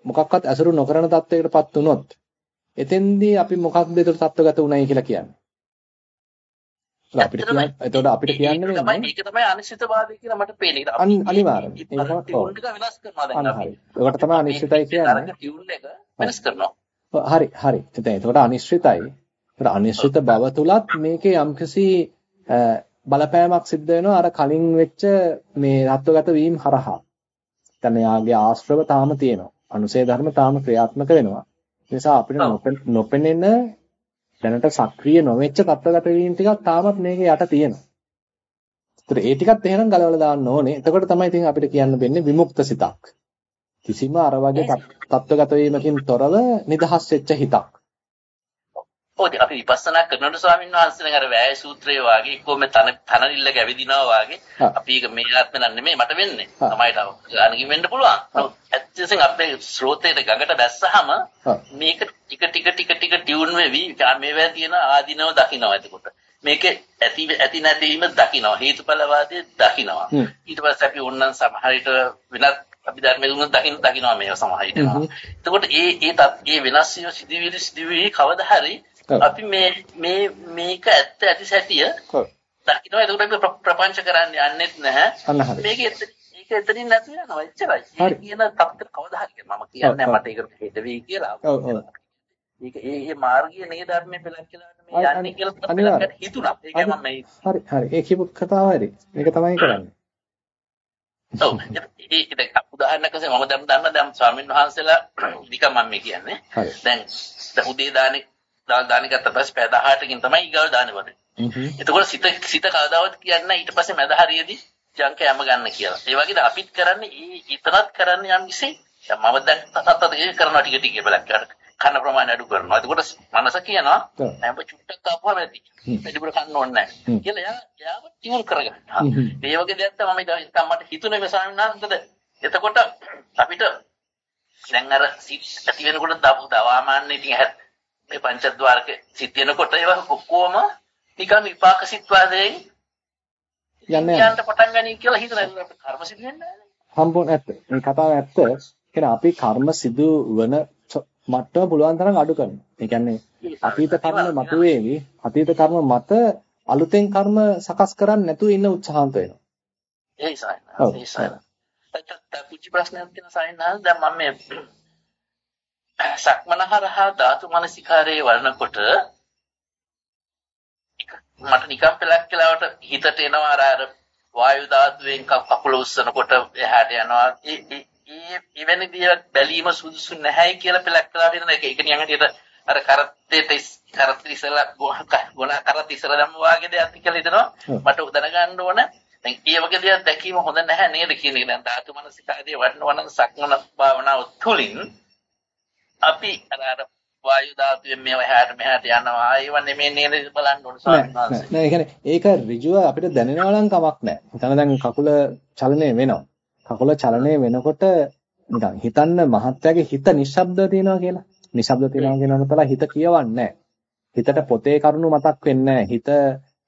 මොකක්වත් අසුරු නොකරන තත්වයකටපත් වුනොත් එතෙන්දී අපි මොකක්ද ඒතර තත්වගත උනායි කියලා කියන්නේ. අපිට කියන්න එතකොට අපිට කියන්න වෙන්නේ මේක තමයි අනිශ්චිතවාදී කියලා මට පේන්නේ. අනිවාර්යයෙන්. ඒක වෙනස් කරනවා දැන් අපි. ඒකට තමයි අනිශ්චිතයි කියන්නේ. ටියුන් එක වෙනස් කරනවා. හරි හරි. දැන් එතකොට අනිශ්චිතයි. ඒතර අනිශ්චිත බව තුලත් මේකේ යම්කිසි බලපෑමක් සිද්ධ වෙනවා අර කලින් වෙච්ච මේ රත්වගත වීම හරහා. දැන් යාගේ ආශ්‍රව තාම තියෙනවා. අනුසේ ධර්ම තාම ක්‍රියාත්මක වෙනවා. ඒ නිසා අපිට නොපෙනෙන දැනට සක්‍රිය නොවෙච්ච තත්ත්වගත වීම ටිකක් තාමත් මේකේ යට තියෙනවා. ඒතර ඒ ටිකත් එහෙනම් ගලවලා දාන්න ඕනේ. එතකොට තමයි ඉතින් අපිට කියන්න වෙන්නේ විමුක්ත සිතක්. කිසිම අර වගේ තත්ත්වගත වීමකින් තොරව නිදහස් වෙච්ච හිතක්. ඔව් අපි විපස්සනා කරනකොට ස්වාමීන් වහන්සේලා අර වෑය සූත්‍රයේ වාගේ කොහොම තන තනනිල්ල ගැවිදිනවා වාගේ අපි ඒක මේ ආත්ම නම් නෙමෙයි මට වෙන්නේ. තමයිට ගානකින් වෙන්න පුළුවන්. ඇත්තටම අපේ ස්රෝතේට ගඟට බැස්සහම මේක ටික ටික ටික ටික ටියුන් වෙවි මේවා තියෙන ආධිනව දකින්නවා එතකොට. මේක ඇති ඇති නැතිවීම දකින්නවා. හේතුඵලවාදයේ දකින්නවා. ඊට පස්සේ අපි ඕනනම් සමහර විට වෙනත් අපි ධර්මයේ දුන්නත් දකින්න දකින්නවා මේවා සමහර විට. එතකොට ඒ ඒ ඒ වෙනස් වීම සිදුවිලි සිදුවිලි කවදා හරි අපි මේ මේ මේක ඇත්ත ඇති සැටිය දකින්න එතකොට අපි ප්‍රපංච කරන්න යන්නෙත් නැහැ. මේක ඒක එතනින් නැති වෙනවා එච්චරයි. ඒ කියන තත්ත්ව කවදා හරි මම කියන්නේ මට ඒක හෙට වෙයි කියලා. ඒක ඒ ඒ මාර්ගය නේ ධර්මයේ පෙළක් කියලා මේ යන්නේ කියලා හිතුණා. ඒක මම මේ හරි හරි. ඒ කියපු කතාව හරි. මේක තමයි කරන්නේ. ඔව් <laughs> ඒක දැන් උදාහරණයක් වශයෙන් මම දැන් දන්න දැන් ස්වාමීන් වහන්සේලා <clears throat> නිකන් මම මේ කියන්නේ. දැන් උදේ දානේ දාන ගත්ත පස්සේ පැය 18කින් තමයි ඊගාව දාන්නේ වගේ. එතකොට සිත සිත කවදාවත් කියන්නේ ඊට පස්සේ මැද හරියේදී ජංක යම ගන්න කියලා. ඒ වගේද අපිත් කරන්නේ ඊ ඉතරත් කරන්නේ යම් කිසි මම දැන් තත්ත ඒක කරනවා ටික ටික බලක් කරලා කන ප්‍රමාණය අඩු කරනවා. එතකොට මනස කියනවා නැඹ චුට්ටක් ආපුවම ඇති. වැඩිපුර කන්න ඕනේ නැහැ. කියලා එයා එයාව ටියුන් කරගන්නවා. මේ වගේ දෙයක් තමයි මම මට හිතුනේ මේ ස්වාමීන් වහන්සේද. එතකොට අපිට දැන් අර සිත් ඇති වෙනකොට දව දවාමාන්නේ ඉතින් මේ පංචද්වාරක සිත් වෙනකොට ඒවා ඔක්කොම නිකන් විපාක සිත් වාදයෙන් යන්නේ යන්න පටන් ගනී කියලා හිතනවා කර්ම සිදු වෙන්නේ. සම්පූර්ණ ඇත්ත. මේ කතාව ඇත්ත. කියන්නේ අපි කර්ම සිදු වන මට්ටම පුළුවන් තරම් අඩු කරනවා. ඒ කියන්නේ අතීත කර්ම මතුවේවි. අතීත කර්ම මත අලුතෙන් කර්ම සකස් කරන්නේ නැතුව ඉන්න උත්සාහන්ත වෙනවා. ඒයි සායන. ඒයි සායන. තත් පුංචි ප්‍රශ්නයක් තියෙන සායන දැන් මම මේ සක්මනහරහා ධාතු මනසිකාරයේ වඩනකොට මට නිකම් පෙලක් කියලාවට හිතට එනවා. අර අර වායු ධාතුවෙන් කකුල උස්සනකොට එහාට යනවා. එවැනි දේවල් බැලීම සුදුසු නැහැයි කියලා පෙලක් කළා වෙන එක ඒක නිකන් හිතට අර කරත්තේට කරත් ඉස්සලා ගොන කරත් ඉස්සලා දැම්ම වාගේ දෙයක් කියලා හිතනවා. මට දැනගන්න ඕන. දැන් ඒ වගේ දේවල් දැකීම හොඳ නැහැ නේද කියන එක. දැන් ධාතු මනසිකාරයේ වඩනවා නම් සක්මන භාවනාව තුළින් අපි අර අර වායු ධාතුවෙන් මේව එහාට මෙහාට යනවා ඒව නෙමෙයි නේද බලන්න ඕන ස්වාමීන් වහන්සේ. නෑ ඒ කියන්නේ ඒක ඍජුව අපිට දැනෙනවා නම් කමක් නෑ. හිතන දැන් කකුල චලනය වෙනවා. කකුල චලනය වෙනකොට නිකන් හිතන්න මහත්යාගේ හිත නිශ්ශබ්දව තියෙනවා කියලා. නිශ්ශබ්ද තියෙනවා කියනකොට තලා හිත කියවන්නේ හිතට පොතේ කරුණු මතක් වෙන්නේ හිත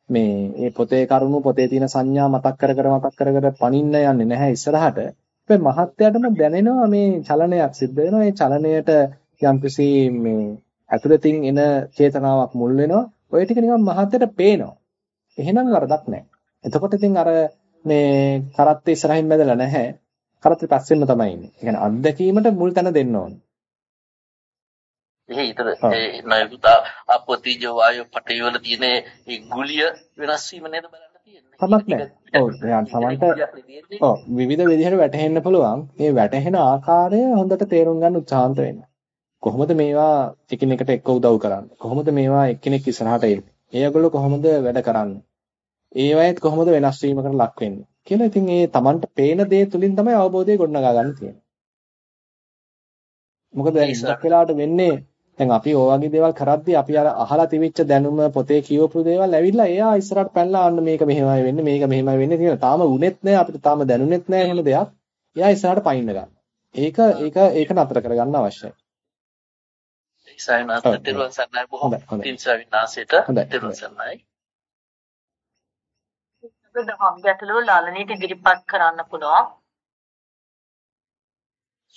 මේ මේ පොතේ කරුණු පොතේ තියෙන සංඥා මතක් කර කර මතක් කර කර පනින්න යන්නේ නැහැ ඉස්සරහට. හැබැයි මහත්යාටම දැනෙනවා මේ චලනයක් සිද්ධ වෙනවා. ඒ චලනයට යම්කිසි මේ ඇතුළතින් එන චේතනාවක් මුල් වෙනවා. ඔය ටික නිකන් මහත්යට පේනවා. එහෙනම් වරදක් නැහැ. එතකොට ඉතින් අර මේ කරත්ත ඉස්සරහින් බැදලා නැහැ. කරත්ත පස්සෙන්ම තමයි ඉන්නේ. ඒ කියන්නේ අත්දැකීමට මුල් තැන දෙන්න ඕනේ. එහේ ඊතර ඒ නයුත අපෝතිජ වායු පටේ වල තියෙන ඒ ගුලිය වෙනස් වීම නේද බලන්න තියෙන්නේ. තමක් නැහැ. ඔව් දැන් සමන්ට ඔව් විවිධ විදිහට වැටහෙන්න පුළුවන්. මේ වැටහෙන ආකාරය හොඳට තේරුම් ගන්න උත්සාහන්ත වෙන්න. කොහොමද මේවා එකිනෙකට එක්ක උදව් කරන්නේ? කොහොමද මේවා එක්කෙනෙක් ඉස්සරහට එන්නේ? ඒගොල්ලෝ කොහොමද වැඩ කරන්නේ? ඒවයිත් කොහොමද වෙනස් වීමකට ලක් වෙන්නේ? කියලා ඉතින් ඒ Tamanට පේන දේ තුලින් තමයි අවබෝධය ගොඩනගා ගන්න තියෙන්නේ. මොකද දැන් ඉස්සක් වෙලාවට වෙන්නේ දැන් අපි ඔය වගේ දේවල් කරද්දී අපි අර අහලා තිබිච්ච දැනුම පොතේ කියවපු දේවල් ඇවිල්ලා එයා ඉස්සරහට පැනලා අන්න මේක මෙහෙමයි වෙන්නේ මේක මෙහෙමයි වෙන්නේ කියලා. තාම උනේත් නැහැ අපිට තාම දැනුනේත් නැහැ එහෙම දෙයක්. එයා ඉස්සරහට පයින්න ගන්නවා. ඒක ඒක ඒක නතර කරගන්න අවශ්‍යයි. සයනාත් තිරුවන් සරණයි බොහොම පින් සවිනාසයට තිරුවන් සරණයි. දහම් ගැටලුව ලාලනීට ඉදිරිපත් කරන්න පුළුවන්.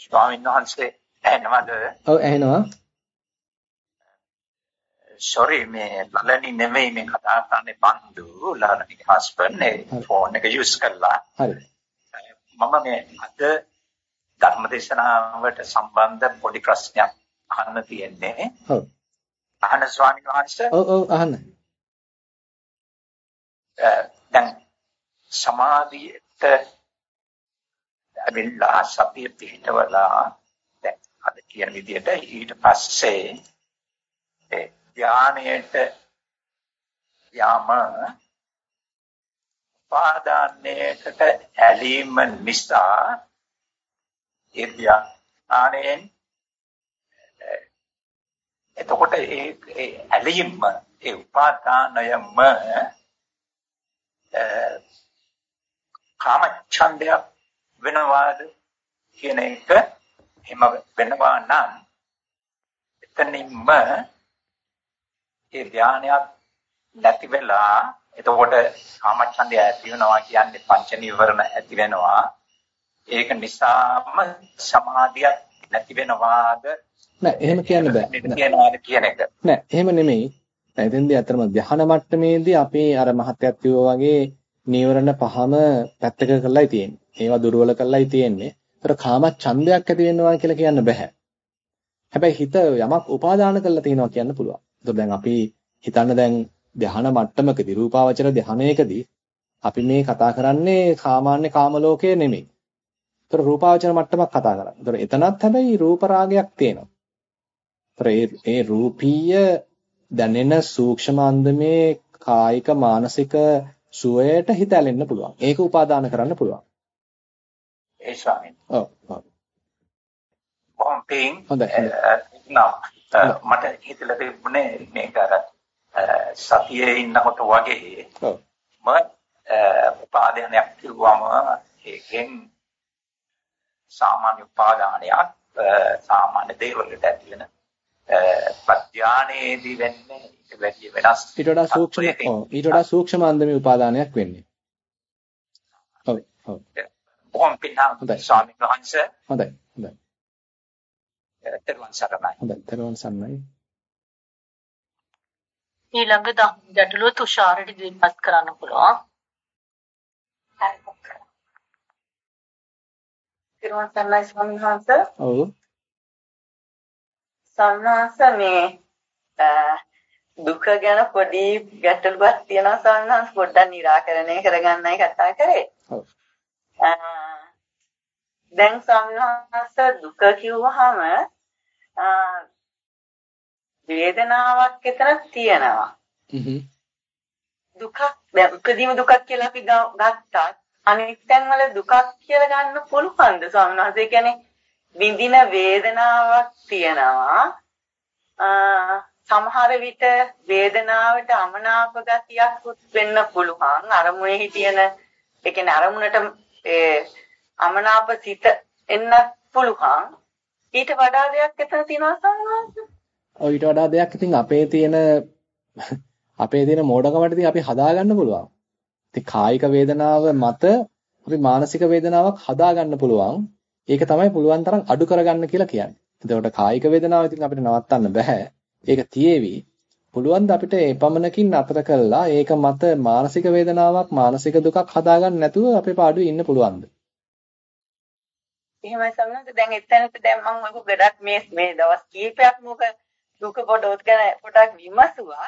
ස්වාමීන් වහන්සේ ඇහෙනවද? ඔව් ඇහෙනවා. sorry මේ ලලනි නෙමෙයි මේ කතා කරන්නේ බන්දු ලලනි හස්බන්ඩ් නේ ෆෝන් එක යූස් කරලා. හරි. මම මේ අද ධර්මදේශනාවට සම්බන්ධ පොඩි ප්‍රශ්නයක් අහන්න තියෙන්නේ. ඔව්. අහන ස්වාමීන් වහන්සේ. ඔව් ඔව් අහන්න. දැන් සමාධියට අවිල්ලා සතිය පිටවලා දැන් අද කියන විදිහට ඊට පස්සේ ඒ ධානයට යාම පාදාන්නේකට ඇලීම නිසා ඒ ධානයෙන් එතකොට ඒ ඒ ඇලීම ඒ උපාදානයම කාම ඡන්දයක් වෙනවාද කියන එක එහෙම වෙනවා නම් එතනින්ම ඒ ධානයක් නැති වෙලා එතකොට කාම ඡන්දය ඇති වෙනවා කියන්නේ පංච නීවරණ ඇති වෙනවා. ඒක නිසාම සමාධියක් නැති වෙනවාද නෑ එහෙම කියන්න බෑ කියනවාද කියන එක නෑ එහෙම නෙමෙයි දැන් එතෙන්දී අතරම ධ්‍යාන මට්ටමේදී අපි අර මහත්යත් කිව්වා වගේ නීවරණ පහම පැත්තක කරලායි තියෙන්නේ. ඒවා දුර්වල කරලායි තියෙන්නේ. ඒතර කාම ඡන්දයක් ඇති වෙනවා කියලා කියන්න බෑ. හැබැයි හිත යමක් උපාදාන කරලා තියෙනවා කියන්න පුළුවන්. ඒතර දැන් අපි හිතන්න දැන් ධ්‍යාන මට්ටමකදී රූපාවචර ධ්‍යානයකදී අපි මේ කතා කරන්නේ සාමාන්‍ය කාම ලෝකයේ නෙමෙයි. ඒතර රූපාවචර මට්ටමක් කතා කරන්නේ. ඒතර එතනත් හැබැයි රූප රාගයක් තියෙනවා. ඒ රූපීය දැනෙන සූක්ෂම අන්දමේ කායික මානසික සුවයට හිත ඇලෙන්න පුළුවන්. ඒක උපාදාන කරන්න පුළුවන්. ඒ ස්වාමීන්. ඔව්. බොහොම පිං. මට හිතලා තිබුණේ මේක අර සතියේ ඉන්නකොට වගේ. මම උපාදානයක් කිව්වම ඒකෙන් සාමාන්‍ය උපාදානයක් සාමාන්‍ය දේවල්ට ඇති වෙන ප්‍රඥානයේදී වෙන්නේ ඊට වැඩිය වෙනස් ඊට වඩා සූක්ෂම ඔව් ඊට වඩා සූක්ෂම අන්දමේ උපාදානයක් වෙන්නේ. ඔව් ඔව්. බොහොම පින්නා ස්වාමීන් වහන්සේ. හොඳයි හොඳයි. තෙරුවන් සරණයි. හොඳයි තෙරුවන් සරණයි. ඊළඟ ගැටලුව තුෂාරට ඉදිරිපත් කරන්න පුළුවන්. තෙරුවන් සරණයි ස්වාමීන් වහන්සේ. ඔව්. සම්මාස මේ දුක ගැන පොඩි ගැටලුවක් තියෙනවා සම්මාස පොඩ්ඩක් निराකරණය කරගන්නයි කතා කරේ. දැන් සම්මාස දුක කිව්වහම වේදනාවක් එතන තියෙනවා. දුකක් දැන් උපදීම දුකක් කියලා අපි ගත්තත් අනිත් තැන්වල දුකක් කියලා ගන්න පුළුවන්ද ස්වාමීන් වහන්සේ කියන්නේ විඳින වේදනාවක් තියෙනවා. සමහර විට වේදනාවට අමනාප ගතියක් වෙන්න පුළුවන්. අරමුණේ හිටියන ඒ කියන්නේ අරමුණට ඒ අමනාප සිත එන්නත් පුළුවන්. ඊට වඩා දෙයක් එතන තියෙනවා සංවාද? ඔව් ඊට වඩා දෙයක් ඉතින් අපේ තියෙන අපේ තියෙන මෝඩකමට ඉතින් අපි හදාගන්න පුළුවන්. ඉතින් කායික වේදනාව මත අපි මානසික වේදනාවක් හදාගන්න පුළුවන්. ඒක තමයි පුළුවන් තරම් අඩු කරගන්න කියලා කියන්නේ. එතකොට කායික වේදනාව ඉතින් අපිට නවත්තන්න බෑ. ඒක තියේවි. පුළුවන් ද අපිට ඒ පමණකින් අතර කළා ඒක මත මානසික වේදනාවක් මානසික දුකක් හදාගන්න නැතුව අපේ පාඩුවේ ඉන්න පුළුවන්ද? එහෙමයි සම්මත දැන් එතනට දැන් මම ඔක ගොඩක් මේ මේ දවස් කීපයක් මොක දුක පොඩොත් ගැන පොඩක් විමසුවා.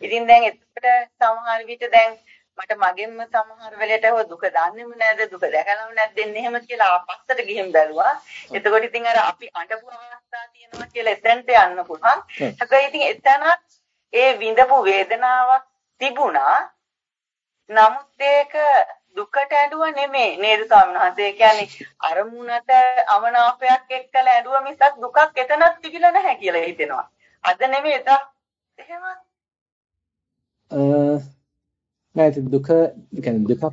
ඉතින් දැන් එතකොට සමහර විට දැන් මට මගෙන්ම සමහර වෙලට ඔය දුක දන්නේම නැද්ද දුක දැකලම නැද්ද එහෙම කියලා පස්සට ගිහින් බැලුවා. එතකොට ඉතින් අර අපි අඬපු අවස්ථා තියෙනවා කියලා එතනට යන්න පුළුවන්. හැබැයි ඉතින් එතනත් ඒ විඳපු වේදනාවක් තිබුණා. නමුත් ඒක දුකට ඇඬුව නෙමෙයි නේද ස්වාමීන් වහන්සේ. ඒ කියන්නේ අරමුණට අමනාපයක් එක්කලා ඇඬුව මිසක් දුකක් එතනක් තිබිලා නැහැ කියලා හිතෙනවා. අද නෙමෙයි එදා. එහෙම නෑ ඉතින් දුක කියන්නේ දුකක්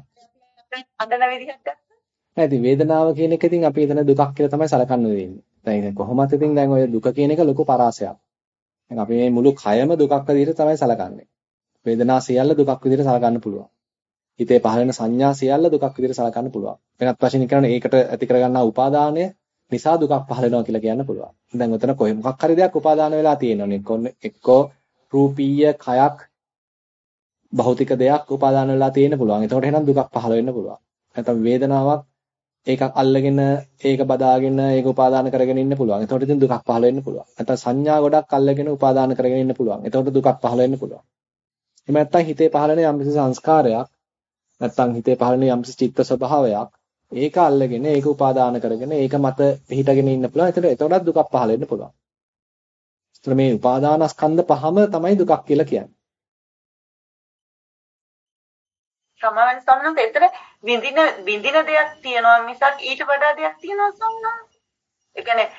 අඬන විදිහක් ගත්තා. නෑ ඉතින් වේදනාව කියන එක ඉතින් අපි එතන දුකක් කියලා තමයි සලකන්න වෙන්නේ. දැන් කොහොමද ඉතින් දැන් ඔය දුක කියන එක ලොකු පරාසයක්. දැන් අපි මේ මුළු කයම දුකක් විදිහට තමයි සලකන්නේ. වේදනා සියල්ල දුකක් විදිහට සලකන්න පුළුවන්. හිතේ පහළ වෙන සංඥා සියල්ල දුකක් විදිහට සලකන්න පුළුවන්. වෙනත් වශයෙන් කියන්නේ ඒකට ඇති කරගන්නා උපාදානය නිසා දුකක් පහළ වෙනවා කියලා කියන්න පුළුවන්. දැන් උතන කොහේ මොකක් හරි දෙයක් උපාදාන වෙලා තියෙනවනේ. එක්කෝ රූපීය කයක් භෞතික දෙයක් උපාදාන වෙලා තියෙන්න පුළුවන්. එතකොට එහෙනම් දුකක් පහළ වෙන්න පුළුවන්. නැත්නම් වේදනාවක් ඒකක් අල්ලගෙන ඒක බදාගෙන ඒක උපාදාන කරගෙන ඉන්න පුළුවන්. එතකොට ඉතින් දුකක් පහළ වෙන්න පුළුවන්. නැත්නම් සංඥා ගොඩක් අල්ලගෙන උපාදාන කරගෙන ඉන්න පුළුවන්. එතකොට දුකක් පහළ වෙන්න පුළුවන්. එහෙම නැත්නම් හිතේ පහළන යම්කිසි සංස්කාරයක් නැත්නම් හිතේ පහළන යම්කිසි චිත්ත ස්වභාවයක් ඒක අල්ලගෙන ඒක උපාදාන කරගෙන ඒක මත පිහිටගෙන ඉන්න පුළුවන්. එතකොට එතකොටත් දුකක් පහළ වෙන්න පුළුවන්. ඒතර මේ උපාදානස්කන්ධ පහම තමයි දුකක් කියලා කියන්නේ. සමාන සම්මත එතන විඳින විඳින දෙයක් තියෙනවා මිසක් ඊට වඩා දෙයක් තියෙනවා සම්මත. ඒ කියන්නේ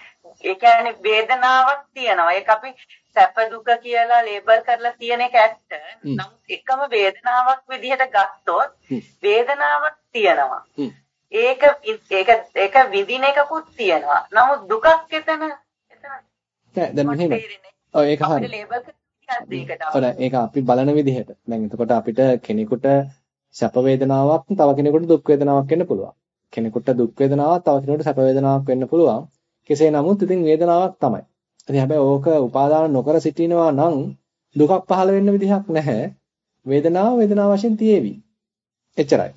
ඒ කියන්නේ වේදනාවක් තියෙනවා. ඒක අපි සැප දුක කියලා ලේබල් කරලා තියෙන එක ඇත්ත. නමුත් එකම වේදනාවක් විදිහට ගත්තොත් වේදනාවක් තියෙනවා. ඒක ඒක ඒක විඳින එකකුත් තියෙනවා. නමුත් දුකක් එතන එතන දැන් මෙහෙම. ඔව් ඒක හරි. ඔව් ඒක අපි බලන විදිහට. දැන් එතකොට අපිට කෙනෙකුට සැප වේදනාවක් තව කෙනෙකුට දුක් වේදනාවක් වෙන්න පුළුවන්. කෙනෙකුට දුක් වේදනාවක් තව කෙනෙකුට සැප වේදනාවක් වෙන්න පුළුවන්. කෙසේ නමුත් ඉතින් වේදනාවක් තමයි. ඉතින් හැබැයි ඕක උපාදාන නොකර සිටිනවා නම් දුකක් පහළ වෙන්න විදිහක් නැහැ. වේදනාව වේදනාව වශයෙන් තියේවි. එච්චරයි.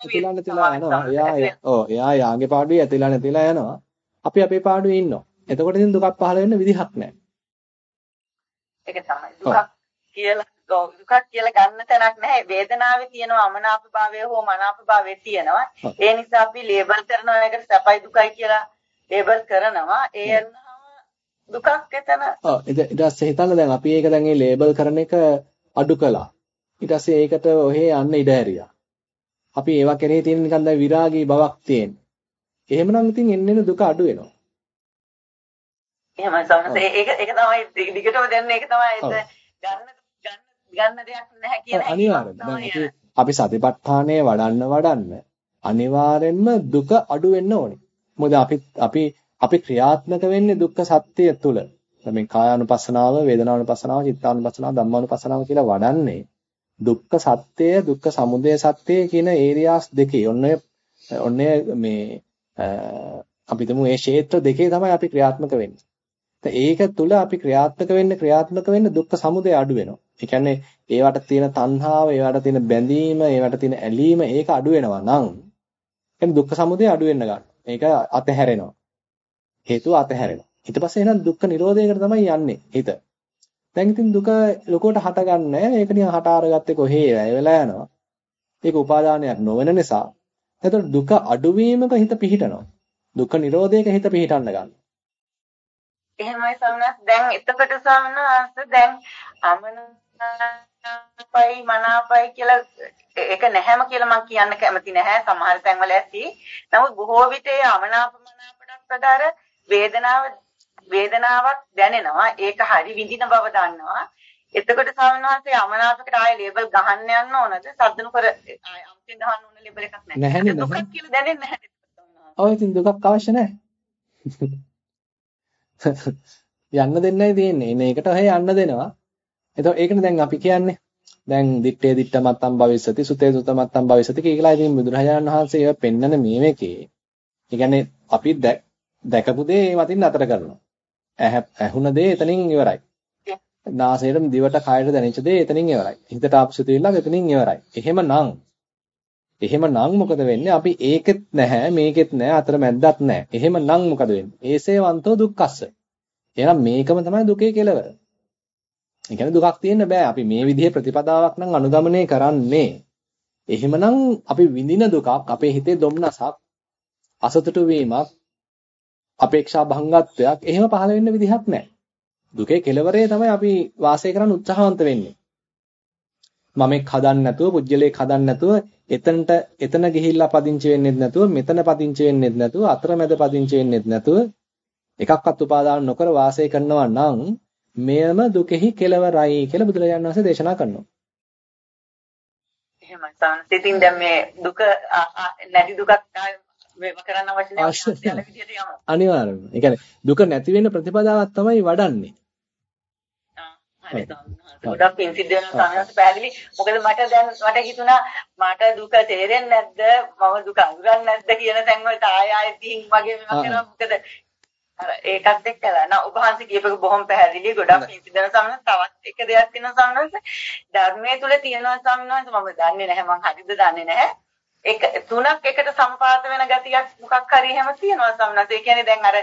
ඇතිලා නැතිලා යනවා. එයා ඔව් එයා යාගේ පාඩුවේ ඇතිලා නැතිලා යනවා. අපි අපේ පාඩුවේ ඉන්නවා. එතකොට ඉතින් දුකක් පහළ වෙන්න විදිහක් නැහැ. ඒක තමයි. දුකක් කියලා දුකක් කියලා ගන්න තැනක් නැහැ. වේදනාවේ තියෙනවා අමනාපභාවය හෝ මනාපභාවය තියෙනවා. ඒ නිසා අපි ලේබල් කරනවා ඒකට සැපයි දුකයි කියලා ලේබල් කරනවා. ඒ අනුනම දුකක් එතන. ඔව් ඊට පස්සේ හිතන්න දැන් අපි ඒක දැන් ඒ ලේබල් කරන එක අඩු කළා. ඊට පස්සේ ඒකට ඔහේ යන්න ඉඩ ඇරියා. අපි ඒවා කෙරෙහි තියෙන නිකන් දැන් විරාගී බවක් තියෙන. එහෙමනම් ඉතින් එන්න දුක අඩු වෙනවා. එහෙමයි සමහර ඒක ඒක තමයි දිගටම දැන් ඒක තමයි ගන්න ගන්න දෙයක් නැහැ කියන එක. අනිවාර්යයෙන්. අපි සතිපට්ඨානය වඩන්න වඩන්න අනිවාර්යෙන්ම දුක අඩු වෙන්න ඕනේ. මොකද අපි අපි අපි ක්‍රියාත්මක වෙන්නේ දුක්ඛ සත්‍යය තුළ. මේ කායානුපස්සනාව, වේදනානුපස්සනාව, චිත්තානුපස්සනාව, ධම්මානුපස්සනාව කියලා වඩන්නේ දුක්ඛ සත්‍යය, දුක්ඛ සමුදය සත්‍යය කියන ඒරියාස් දෙකේ. ඔන්න ඔන්න මේ අපි තුමු මේ ක්ෂේත්‍ර දෙකේ තමයි අපි ක්‍රියාත්මක වෙන්නේ. ඒක තුළ අපි ක්‍රියාත්මක වෙන්න ක්‍රියාත්මක වෙන්න දුක්ඛ සමුදය අඩු වෙනවා. ඒ කියන්නේ ඒවට තියෙන තණ්හාව, ඒවට තියෙන බැඳීම, ඒවට තියෙන ඇලීම ඒක අඩු වෙනවා නම් කියන්නේ දුක්ඛ සමුදය අඩු වෙන්න ගන්නවා. ඒක අතහැරෙනවා. හේතුව අතහැරෙනවා. ඊට පස්සේ එහෙනම් දුක්ඛ නිරෝධයකට තමයි යන්නේ හිත. දැන් ඉතින් දුක ලොකුවට හටගන්නේ ඒක නිකන් හට අරගත්තේ කොහේ වැය වෙලා යනවා. ඒක උපාදානයක් නොවන නිසා. එතකොට දුක අඩුවීමක හිත පිහිටනවා. දුක්ඛ නිරෝධයක හිත පිහිටන්න ගන්නවා. එහෙමයි සමනස් දැන් එතකොට සමනස් දැන් අමනාපයි මනාපයි කියලා ඒක නැහැම කියලා මම කියන්න කැමති නැහැ සමහර තැන්වල ඇති. නමුත් බොහෝ විට ඒ අමනාප මනාපටත් වඩා වේදනාව වේදනාවක් දැනෙනවා. ඒක හරි විඳින බව දන්නවා. එතකොට සමනහසේ අමනාපකට ආයේ ලේබල් ගහන්න යන්න ඕනද? සද්දනු කර අම්කෙන් ගහන්න ඕන ලේබල් එකක් නැහැ. නැහැනේ දුකක් කියලා දැනෙන්නේ නැහැ. ඔව් ඉතින් දුකක් අවශ්‍ය නැහැ. <laughs> යන්න දෙන්නයි තියෙන්නේ. එන එකට ඔහේ යන්න දෙනවා. එතකොට ඒකනේ දැන් අපි කියන්නේ. දැන් දිත්තේ දිත්ත මත්තම් භවිස්සති සුතේ සුත මත්තම් භවිස්සති කියලා ඉතින් බුදුරජාණන් වහන්සේ ඒවා පෙන්නන මේ මේකේ. ඒ කියන්නේ අපි දැකපු දේ ඒ මතින් නතර කරනවා. ඇහුණ දේ එතනින් ඉවරයි. නාසයට දිවට කයට දැනෙච්ච දේ එතනින් ඉවරයි. හිතට ආපසුතිල්ලක් එතනින් ඉවරයි. එහෙමනම් එහෙමනම් මොකද වෙන්නේ? අපි ඒකෙත් නැහැ මේකෙත් නැහැ අතරමැද්දත් නැහැ. එහෙමනම් මොකද වෙන්නේ? ඒසේවන්තෝ දුක්ඛස්ස. එහෙනම් මේකම තමයි දුකේ කෙලවර. ඒ කියන්නේ දුකක් තියෙන්න බෑ. අපි මේ විදිහේ ප්‍රතිපදාවක් නම් අනුගමනය කරන්නේ. එහෙමනම් අපි විඳින දුකක් අපේ හිතේ දුම්නසක් අසතුටු වීමක් අපේක්ෂා භංගත්වයක් එහෙම පහළ වෙන්න විදිහක් නැහැ. දුකේ කෙලවරේ තමයි අපි වාසය කරන්න උත්සාහවන්ත වෙන්නේ. මමෙක් හදන්න නැතුව පුජ්‍යලයක් හදන්න නැතුව එතනට එතන ගිහිල්ලා පදිංචි වෙන්නෙත් නැතුව මෙතන පදිංචි වෙන්නෙත් නැතුව අතරමැද පදිංචි වෙන්නෙත් නැතුව එකක්වත් උපාදාන නොකර වාසය කරනවා නම් මෙයම දුකෙහි කෙලවරයි කියලා බුදුරජාණන් වහන්සේ දේශනා කරනවා. එහෙමයි සංසිතින් දැන් මේ දුක නැති දුකක් මේව කරන්න අවශ්‍ය නැහැ අනිවාර්යයෙන්ම. ඒ කියන්නේ දුක නැති වෙන ප්‍රතිපදාවක් තමයි වඩන්නේ. ගොඩක් පින් සිද්ධ වෙනවා සමහරවිට පැහැදිලි. මොකද මට දැන් මට හිතුණා මට දුක තේරෙන්නේ නැද්ද? මම දුක අඳුරන්නේ නැද්ද කියන තැන් වලට ආය ආයෙත් ගිහින් වගේ මේවා කරනවා. මොකද අර ඒකත් එක්කලා නා ඔබ වහන්සේ කියපේක බොහොම පැහැදිලි. ගොඩක් සිද්ධ වෙනවා තවත් එක දෙයක් තියෙනවා සමහරවිට ධර්මයේ තුල තියෙනවා සමහරවිට මම දන්නේ නැහැ මම හරිද දන්නේ නැහැ. එක තුනක් එකට සම්පාත වෙන ගතියක් මොකක් හරි එහෙම තියෙනවා සම්නස්. ඒ කියන්නේ දැන් අර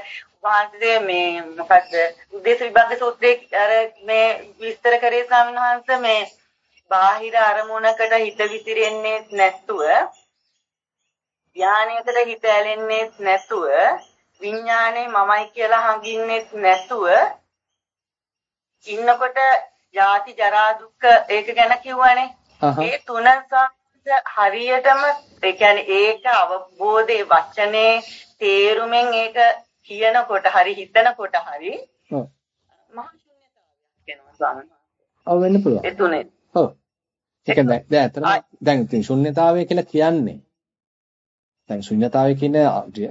වහන්සේ මේ මොකද්ද උද්දේශ විභාග සූත්‍රයේ අර මේ විස්තර කරේ ස්වාමීන් වහන්සේ මේ බාහිර අරමුණකට හිත විසිරෙන්නේ නැතුව ධානයකට හිත ඇලෙන්නේ නැතුව විඥානේ මමයි කියලා හංගින්නේ නැතුව ඉන්නකොට ජාති ජරා දුක්ඛ ඒක ගැන කිව්වනේ. ඒ තුන හරියටම ඒ කියන්නේ ඒක අවබෝධයේ වචනේ තේරුමෙන් ඒක කියනකොට හරි හිතනකොට හරි මහා ශුන්‍යතාවයක් වෙනවා ස්වාමීන් ඔව් වෙන්න පුළුවන්. ඒ තුනේ. ඔව්. ඒක දැන් දැන් අතන දැන් ඉතින් ශුන්‍යතාවය කියලා කියන්නේ දැන් ශුන්‍යතාවය කියන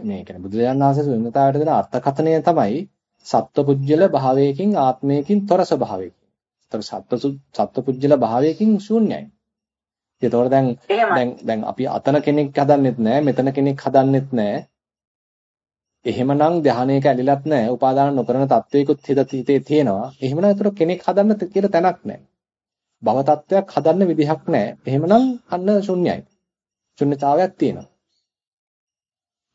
මේ කියන්නේ බුදුරජාණන් වහන්සේ ශුන්‍යතාවයට දෙන අර්ථකථනය තමයි සත්වපුජ්‍යල භාවයකින් ආත්මයකින් තොර ස්වභාවයකින්. ඒතර සත්ව සත්වපුජ්‍යල භාවයකින් ශූන්‍යයි. ඒතකොට දැන් දැන් දැන් අපි අතන කෙනෙක් හදන්නෙත් නැහැ මෙතන කෙනෙක් හදන්නෙත් නැහැ. එහෙමනම් ධානයක ඇලිලත් නැහැ. උපාදාන නොකරන තත්වයකුත් හිතේ තියෙනවා. එහෙමනම් ඒතර කෙනෙක් හදන්න කියලා තැනක් නැහැ. භව තත්වයක් හදන්න විදිහක් නැහැ. එහෙමනම් අන්න ශුන්‍යයි. ශුන්‍යතාවයක් තියෙනවා.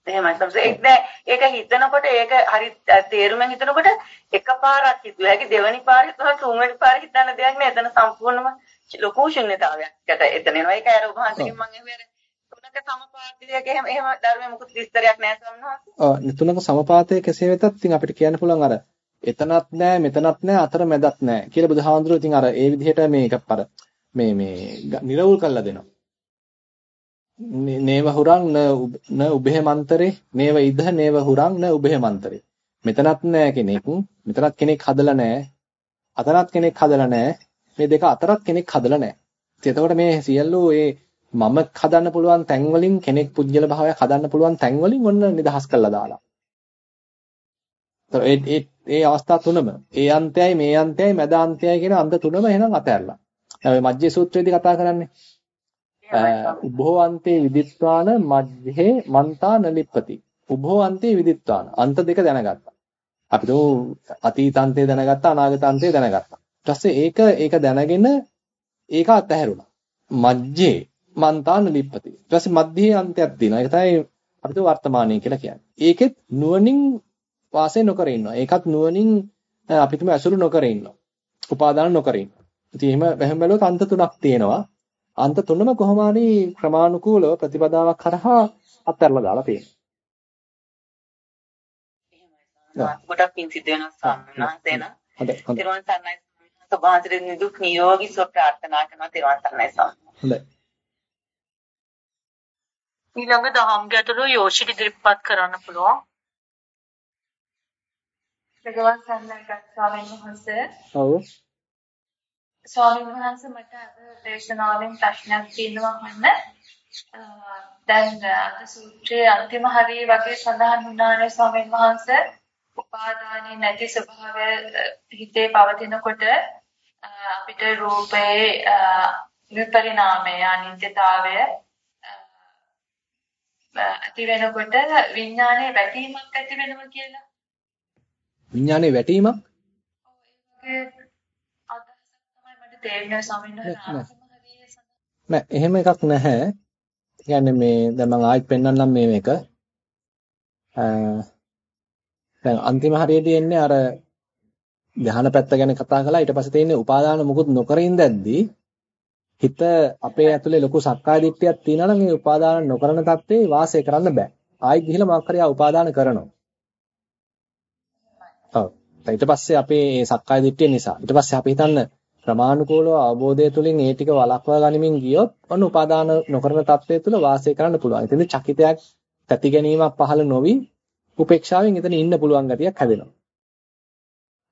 එහෙමයි සම්සේ ඒක හිතනකොට ඒක හරි තේරුමෙන් හිතනකොට එකපාරක් හිතුවා. හැකි දෙවනි පාරේ තමයි තුන්වෙනි පාරේ හිතන්න දෙයක් නෑ. එතන සම්පූර්ණම ලොකු ශුන්‍යතාවයකට එතන එනවා. ඒක අර උභාන්තකින් මම එහුවේ තුනක සමපාතයක එහෙම එහෙම ධර්මයේ මුකුත් විස්තරයක් නැහැ සම්හස්. ඔව් තුනක සමපාතය කෙසේ වෙතත් ඉතින් අපිට කියන්න පුළුවන් අර එතනත් නැහැ මෙතනත් නැහැ අතර මැදත් නැහැ කියලා බුදුහාමුදුරුවෝ ඉතින් අර ඒ විදිහට මේක අර මේ මේ නිරවුල් කරලා දෙනවා. නේව හුරං න උභය මන්තරේ නේව ඉද නේව හුරං න උභය මන්තරේ. මෙතනත් නැහැ කෙනෙක් මෙතනත් කෙනෙක් හදලා නැහැ. අතනත් කෙනෙක් හදලා නැහැ. මේ දෙක අතරත් කෙනෙක් හදලා නැහැ. එතකොට මේ සියල්ල ඒ මම හදන්න පුළුවන් තැන් වලින් කෙනෙක් පුජ්‍යල භාවයක් හදන්න පුළුවන් තැන් වලින් ඔන්න නිදහස් කරලා දාලා. ඒ ඒ ඒ අවස්ථා තුනම ඒ අන්තයයි මේ අන්තයයි මැද අන්තයයි කියන අන්ත තුනම එහෙනම් අතහැරලා. දැන් ඔය මජ්ජේ සූත්‍රයේදී කතා කරන්නේ. උභෝ අන්තේ විදිත්වාන මජ්ජේ මන්තා නලිප්පති. උභෝ අන්තේ විදිත්වාන අන්ත දෙක දැනගත්තා. අපි તો අතීතාන්තේ දැනගත්තා අනාගතාන්තේ දැනගත්තා. ඊට පස්සේ ඒක ඒක දැනගෙන ඒක අතහැරුණා. මජ්ජේ මන්තාන ලිප්පති. ඊට පස්සේ මධ්‍යයේ අන්තයක් තියෙනවා. ඒක තමයි අපිට වර්තමානයේ කියලා කියන්නේ. ඒකෙත් නුවණින් වාසය නොකර ඉන්නවා. ඒකත් නුවණින් අපිටම ඇසුරු නොකර ඉන්නවා. උපාදාන නොකර ඉන්නවා. ඉතින් එහෙම බැහැම බැලුවොත් අන්ත තුනක් තියෙනවා. අන්ත තුනම කොහොම හරි ක්‍රමානුකූලව ප්‍රතිපදාවක් කරහා අත්හැරලා දාලා තියෙනවා. ගොඩක් පින් සිද්ධ වෙනවා සම්මාසේන. තිරුවන් සරණයි. සබාන්තරේ නිදුක් නියෝගී සුව ප්‍රාර්ථනා කරනවා තිරුවන් සරණයි සම්මා. හොඳයි. ඊළඟ දහම් ගැටළු යෝෂිට ඉදිරිපත් කරන්න පුළුවන්. සගවන් සන්නයි ස්වාමීන් වහන්සේ. ඔව්. ස්වාමීන් වහන්සේ මට අද දේශනාවෙන් ප්‍රශ්නයක් තියෙනවා අහන්න. දැන් අද සූත්‍රයේ අන්තිම හරිය වගේ සඳහන් වුණානේ ස්වාමීන් වහන්සේ උපාදානයේ නැති ස්වභාවය හිතේ පවතිනකොට අපිට රූපයේ විපරිණාමය අනිත්‍යතාවය ඇති වෙනකොට විඥානයේ වැටීමක් ඇති වෙනවා කියලා. විඥානයේ වැටීමක්? ඔව් තේරෙන්නේ ස්වාමීන් වහන්සේ. නෑ එහෙම එකක් නැහැ. කියන්නේ මේ දැන් මම ආයෙත් පෙන්වන්නම් මේ මේක. දැන් අන්තිම හරියට එන්නේ අර ධ්‍යාන පැත්ත ගැන කතා කළා ඊට පස්සේ තියෙන්නේ උපාදාන මුකුත් නොකර ඉඳද්දී හිත අපේ ඇතුලේ ලොකු සක්කාය දිට්ඨියක් තියෙනවා නම් ඒ උපාදාන නොකරන තත්ත්වේ වාසය කරන්න බෑ. ආයෙත් ගිහිල්ලා මොකක් හරි උපාදාන කරනවා. ඔව්. ඊට පස්සේ අපේ මේ සක්කාය දිට්ඨිය නිසා ඊට පස්සේ අපි හිතන්න ක්‍රමානුකූලව අවබෝධය තුළින් ඒ ටික වළක්වා ගනිමින් ගියොත් ඔන්න උපාදාන නොකරන තත්ත්වය තුළ වාසය කරන්න පුළුවන්. එතෙන්ද චකිතයක් තැති ගැනීමක් පහළ නොවි උපේක්ෂාවෙන් එතන ඉන්න පුළුවන් ගතියක් හැදෙනවා.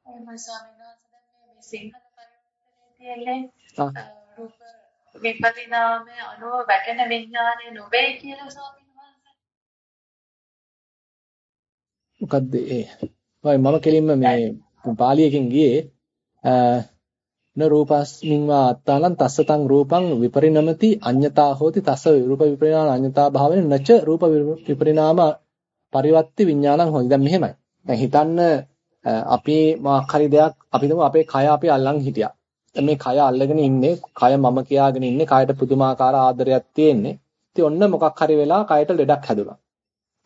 එහෙමයි ස්වාමීන් වහන්සේ දැන් මේ සිංහල අනුව වැටෙන විඥානය නොවේ කියලා ස්වාමීන් වහන්සේ. මොකද්ද ඒ? මම කෙලින්ම මේ පාලියකින් ගියේ න රූපස්මින් වා අත්තාලං තස්සතං රූපං විපරිණමති අඤ්ඤතා හෝති තස්ස රූප විපරිණාම අඤ්ඤතා භාවෙන නච රූප විපරිණාම පරිවර්ති විඥානං හොයි. දැන් මෙහෙමයි. දැන් හිතන්න අපි මොකක් හරි දෙයක් අපි තුමු අපේ කය අපි අල්ලන් හිටියා. දැන් මේ කය අල්ලගෙන ඉන්නේ, කය මම කියාගෙන ඉන්නේ, කයට පුදුමාකාර ආදරයක් තියෙන්නේ. ඉතින් ඔන්න මොකක් හරි වෙලා කයට ලෙඩක් හැදුනා.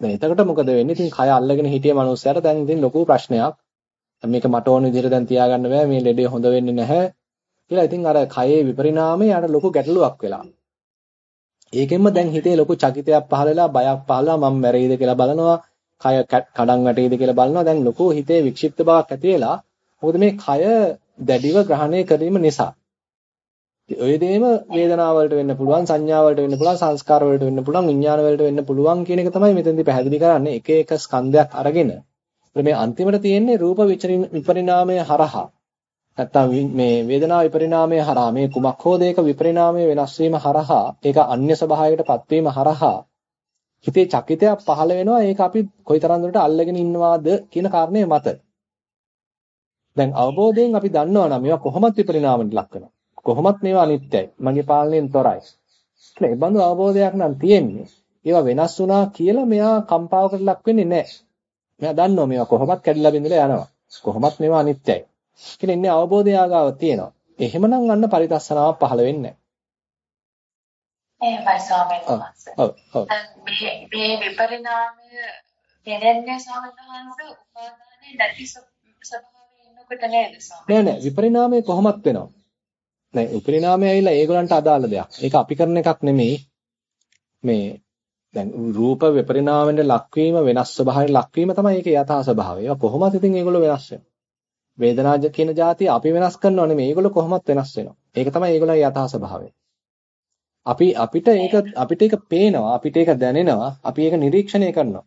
දැන් එතකොට මොකද වෙන්නේ? ඉතින් කය අල්ලගෙන හිටිය මනුස්සයාට දැන් ඉතින් ලොකු ප්‍රශ්නයක්. මේක මට ඕන විදිහට දැන් තියාගන්න බෑ. මේ ලෙඩේ හොඳ වෙන්නේ නැහැ. කියලා ඉතින් අර කයේ විපරිණාමය යට ලොකු ගැටලුවක් වෙලා. ඒකෙන්ම දැන් හිතේ ලොකු චකිතයක් පහළ වෙලා බයක් පහළලා මම මැරෙයිද කියලා බලනවා. කය කඩන් වැටෙයිද කියලා බලනවා. දැන් ලොකු හිතේ වික්ෂිප්ත බවක් ඇති වෙලා මොකද මේ කය දැඩිව ග්‍රහණය කිරීම නිසා. ඔය දෙයම වේදනාව වලට වෙන්න පුළුවන්, සංඥා වලට වෙන්න පුළුවන්, සංස්කාර වලට වෙන්න පුළුවන්, විඥාන වලට වෙන්න පුළුවන් කියන එක තමයි මෙතෙන්දී පැහැදිලි කරන්නේ. එක එක ස්කන්ධයක් අරගෙන මේ අන්තිමට තියෙන්නේ රූප විපරිණාමය හරහා නැත්තම් මේ වේදනා විපරිණාමය හරහා මේ කුමක් හෝ දෙයක විපරිණාමය වෙනස් වීම හරහා ඒක අන්‍ය ස්වභාවයකටපත් වීම හරහා හිතේ චකිතයක් පහළ වෙනවා. ඒක අපි කොයිතරම් දුරට අල්ලගෙන ඉන්නවාද කියන කාරණය මත. දැන් අවබෝධයෙන් අපි දන්නවා නම් මේවා කොහොමත් විපරිණාමයට ලක් වෙනවා. කොහොමත් මේවා අනිත්‍යයි. මගේ පාලනයෙන් තොරයි. කියලා ඒ බඳු අවබෝධයක් නම් තියෙන්නේ. ඒවා වෙනස් වුණා කියලා මෙයා කම්පාවකට ලක් වෙන්නේ නැහැ. මෙයා දන්නවා මේවා කොහොමත් කැඩිලා බිඳලා යනවා. කොහොමත් මේවා අනිත්‍යයි. කියන ඉන්නේ අවබෝධය ආගාව තියෙනවා. එහෙමනම් අන්න පරිදස්සනාවක් පහළ වෙන්නේ. එහෙමයි ස්වාමීන් වහන්සේ. ඔව් ඔව්. මේ මේ විපරිණාමය දැනෙන්නේ ස්වාමීන් වහන්සේ උපාදානයේ නැති ස්වභාවයේ ඉන්නකොට නේද ස්වාමීන් නෑ නෑ විපරිණාමය කොහොමත් වෙනවා. නෑ විපරිණාමය ඇවිල්ලා ඒගොල්ලන්ට අදාළ දෙයක්. ඒක අපි කරන එකක් නෙමෙයි. මේ දැන් රූප විපරිණාමයෙන් ලක්වීම වෙනස් ස්වභාවයෙන් ලක්වීම තමයි ඒකේ යථා ස්වභාවය. කොහොමද ඉතින් ඒගොල්ලෝ වෙනස් වෙන්නේ? වේදනාජ කියන જાතිය අපි වෙනස් කරනව නෙමෙයි. ඒගොල්ලෝ කොහොමත් වෙනස් වෙනවා. ඒක තමයි ඒගොල්ලන්ගේ යථා ස්වභාවය. අපි අපිට ඒක අපිට ඒක පේනවා, අපිට ඒක දැනෙනවා, අපි ඒක නිරීක්ෂණය කරනවා.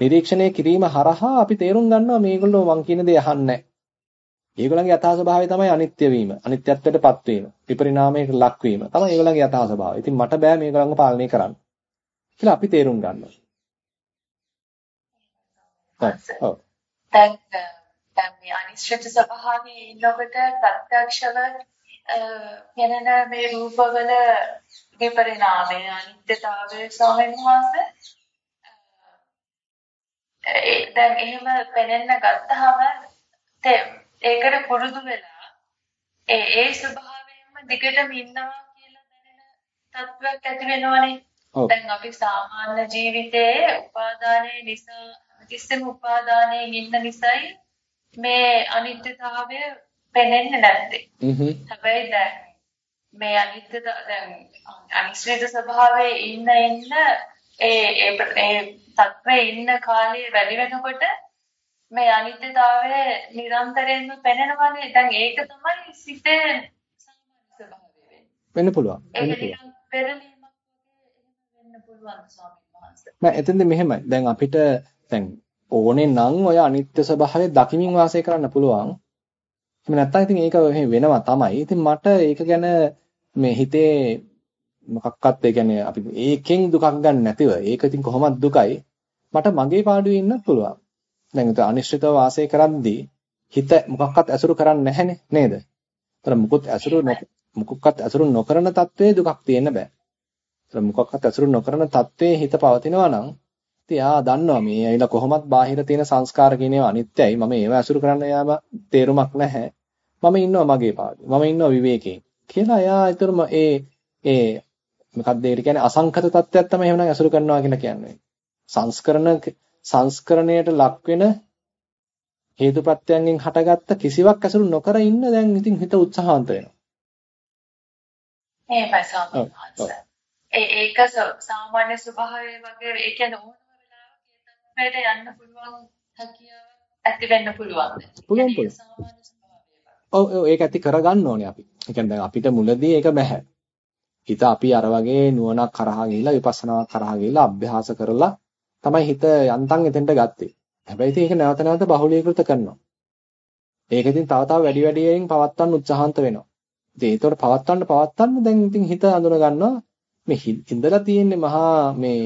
නිරීක්ෂණය කිරීම හරහා අපි තේරුම් ගන්නවා මේගොල්ලෝ මං කියන දේ අහන්නේ ඒගොල්ලන්ගේ යථා ස්වභාවය තමයි අනිත්‍ය වීම, අනිත්‍යත්වයටපත් වීම, විපරිණාමයකට ලක් වීම. තමයි ඒගොල්ලන්ගේ යථා ස්වභාවය. ඉතින් මට බෑ මේගොල්ලන්ව පාලනය කරන්න. කියලා අපි තේරුම් ගන්නවා. ඔව්. දැන් මේ අනිශ්චිත ස්වභාවයේ ඉන්නකොට ප්‍රත්‍යක්ෂව යනන මේ රූපවල විපරිණාමය අනිත්‍යතාවය ස්වාමීන් වහන්සේ දැන් එහෙම පෙනෙන්න ගත්තාම ඒකට පුරුදු වෙලා ඒ ඒ ස්වභාවයෙන්ම දිගටම ඉන්නවා කියලා දැනෙන තත්ත්වයක් ඇති වෙනවනේ. දැන් අපි සාමාන්‍ය ජීවිතයේ උපාදානයේ නිසා කිසිම උපාදානයෙන් ඉන්න නිසායි මේ අනිත්‍යතාවය පෙනෙන්නේ නැත්තේ. හැබැයි දැන් මේ අනිත්‍ය දැන් අනිශ්චිත ස්වභාවයේ ඉන්න ඉන්න ඒ ඒ තත්ත්වයේ ඉන්න කාලය වැඩි වෙනකොට මේ අනිත්‍යතාවය නිරන්තරයෙන්ම පෙනෙනවානේ. දැන් ඒක තමයි සිතේ සාමාන්‍ය ස්වභාවය වෙන්නේ. වෙන්න පුළුවන්. වෙන්න පුළුවන්. පෙරලීමක් වගේ වෙන්න පුළුවන් ස්වාමීන් වහන්සේ. නෑ එතෙන්ද මෙහෙමයි. දැන් අපිට දැන් ඕනේ නම් ඔය අනිත්‍ය ස්වභාවය දකිමින් වාසය කරන්න පුළුවන්. එහෙම නැත්නම් ඉතින් ඒක වෙනවා තමයි. ඉතින් මට ඒක ගැන මේ හිතේ මොකක්වත් ඒ කියන්නේ අපි ඒකෙන් දුකක් ගන්න නැතිව ඒක ඉතින් කොහොමද දුකයි මට මගේ පාඩුවේ ඉන්නත් පුළුවන්. දැන් ඒක අනිශ්චිතව වාසය කරද්දී හිත මොකක්වත් ඇසුරු කරන්නේ නැහැනේ නේද? ඒතර මුකුත් ඇසුරු මුකුක්වත් ඇසුරු නොකරන තත්වයේ දුකක් තියෙන්න බෑ. ඒතර මුකුක්වත් ඇසුරු නොකරන තත්වයේ හිත පවතිනවා නම් ඉතින් යා දන්නවා මේ ඇවිල්ලා කොහොමත් බාහිර තියෙන සංස්කාර කියන ඒවා අනිත්‍යයි. මම ඒව ඇසුරු කරන්න යාම තේරුමක් නැහැ. මම ඉන්නවා මගේ පාඩුවේ. මම ඉන්නවා විවේකයෙන්. කියලා එයා ඊතරම ඒ ඒ මොකක්ද ඒකට කියන්නේ අසංකත තත්ත්වයක් තමයි එහෙමනම් ඇසුරු කරනවා කියලා කියන්නේ. සංස්කරණ සංස්කරණයට ලක් වෙන හේතුප්‍රත්‍යයෙන් හටගත්ත කිසිවක් ඇසුරු නොකර ඉන්න දැන් ඉතින් හිත උත්සාහවන්ත වෙනවා. එහෙමයි සාමාන්‍යයෙන්. ඒ ඒක සාමාන්‍ය ස්වභාවය වගේ ඒ කියන්නේ තත්ත්වයට යන්න පුළුවන් හැකියාව ඇති වෙන්න පුළුවන්. පුළුවන් පුළුවන්. ඔව් ඔව් ඒක ඇති කරගන්න ඕනේ අපි. ඒ කියන්නේ අපිට මුලදී ඒක බෑ. හිත අපි අර වගේ නුවණක් කරහා ගිහිලා විපස්සනාවක් කරහා ගිහිලා අභ්‍යාස කරලා තමයි හිත යන්තම් එතෙන්ට ගත්තේ. හැබැයි ඉතින් ඒක නැවත නැවත බහුලීකృత කරනවා. ඒක ඉතින් තව තව වැඩි වැඩියෙන් පවත්වන්න උත්සාහන්ත වෙනවා. ඉතින් ඒතකොට පවත්වන්න පවත්වන්න දැන් ඉතින් හිත අඳුන ගන්නවා මේ ඉඳලා තියෙන්නේ මහා මේ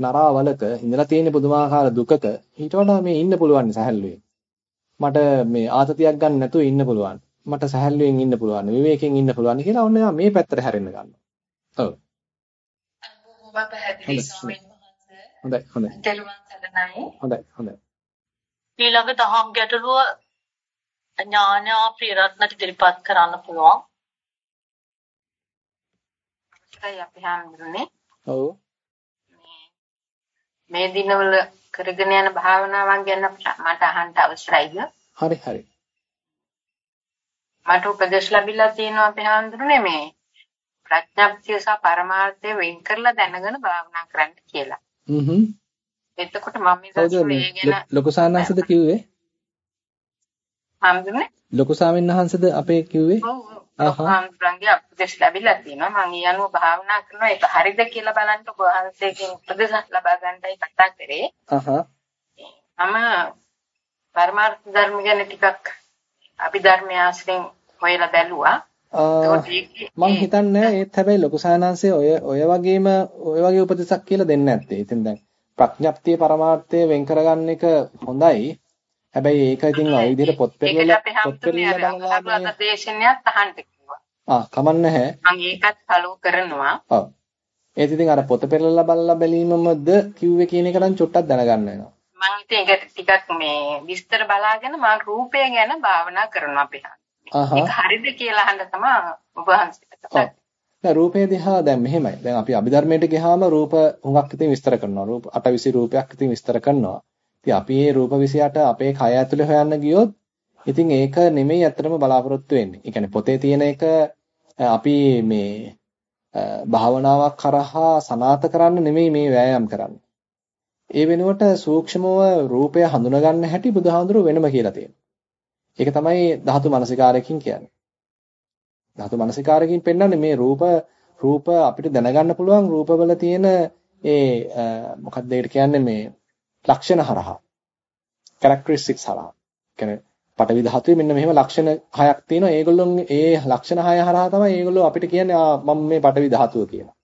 නරාවලක ඉඳලා තියෙන්නේ පුදුමාකාර දුකක ඊට වඩා මේ ඉන්න පුළුවන් සැහැල්ලුවෙන්. මට මේ ආතතියක් ගන්න නැතුව ඉන්න පුළුවන්. මට සැහැල්ලුවෙන් ඉන්න පුළුවන්. විවේකයෙන් ඉන්න පුළුවන් කියලා ඔන්න මේ පැත්තට හැරෙන්න ගන්නවා. ඔව්. බොහොම පැහැදිලි ස්වාමීන් වහන්සේ. හොඳයි හොඳයි. තෙරුවන් සරණයි. හොඳයි හොඳයි. ඊළඟ දහම් ගැටලුව ඥානා ප්‍රියරත්නට ඉදිරිපත් කරන්න පුළුවන්. ඒකයි අපි හාමුදුරනේ. ඔව්. මේ දිනවල කරගෙන යන භාවනාවක් ගැන මට අහන්න අවශ්‍යයිද? හරි හරි. මට උපදෙස් ලැබිලා තියෙනවා අපේ හාමුදුරනේ මේ ප්‍රඥාප්තිය සහ පරමාර්ථය වෙන් කරලා දැනගෙන භාවනා කරන්න කියලා. හ්ම්ම්. එතකොට මම මේ ගැන ලොකු සාන්නංශද කිව්වේ? හාමුදුරනේ ලොකු ස්වාමීන් වහන්සේද අපේ කිව්වේ? ඔව් ඔව්. හාමුදුරන්ගේ උපදෙස් ලැබිලා තියෙනවා. මම ඊයනුව භාවනා කරනවා ඒක හරිද කියලා බලන්න ඔබ වහන්සේගෙන් උපදෙස් ලබා ගන්නයි කතා කරේ. අහහ. මම පරමාර්ථ ධර්ම ගැන ටිකක් අපි ධර්මය ආශ්‍රයෙන් හොයලා බැලුවා. මම හිතන්නේ ඒත් හැබැයි ලොකු සානංශය ඔය ඔය වගේම ඔය වගේ උපදෙසක් කියලා දෙන්නේ නැත්තේ. ඉතින් දැන් ප්‍රඥප්තිය පරමාර්ථය වෙන් කරගන්න එක හොඳයි. හැබැයි ඒක ඉතින් ওই විදිහට පොත් පෙරලා පොත් පෙරලා බලලා දේශනයක් අහන්න කිව්වා. ආ කමන්න නැහැ. මම ඒකත් ෆලෝ කරනවා. ඔව්. ඒත් ඉතින් අර පොත පෙරලා බලලා බැලීමමද කිව්වේ කියන එක නම් චුට්ටක් දැනගන්න වෙනවා. මම ඉතින් ඒක ටිකක් මේ විස්තර බලාගෙන මම රූපය ගැන භාවනා කරනවා අපි. ඒක හරිද කියලා අහන්න තමයි ඔබ දැන් රූපේ දිහා දැන් මෙහෙමයි. දැන් අපි අභිධර්මයට ගියාම රූප හුඟක් ඉතින් විස්තර කරනවා. රූප 820 රූපයක් ඉතින් විස්තර කරනවා. ඉතින් අපි මේ රූප 28 අපේ කය ඇතුලේ හොයන්න ගියොත් ඉතින් ඒක නෙමෙයි ඇත්තටම බලාපොරොත්තු වෙන්නේ. ඒ කියන්නේ පොතේ තියෙන එක අපි මේ භාවනාවක් කරහා සනාත කරන්න නෙමෙයි මේ වෑයම් කරන්නේ. ඒ වෙනුවට සූක්ෂමව රූපය හඳුනගන්න හැටි බුදුහාඳුරු වෙනම කියලා තියෙනවා. ඒක තමයි ධාතු මනසිකාරයකින් කියන්නේ. ධාතු මනසිකාරයකින් පෙන්වන්නේ මේ රූප රූප අපිට දැනගන්න පුළුවන් රූපවල තියෙන ඒ මොකක්ද ඒකට කියන්නේ මේ ලක්ෂණ හරහා. characteristics හරහා. කියන්නේ පටවි ධාතුවේ මෙන්න මෙහෙම ලක්ෂණ හයක් තියෙනවා. ඒගොල්ලොන්ගේ ඒ ලක්ෂණ හය හරහා තමයි ඒගොල්ලෝ අපිට කියන්නේ ආ මම මේ පටවි ධාතුව කියලා.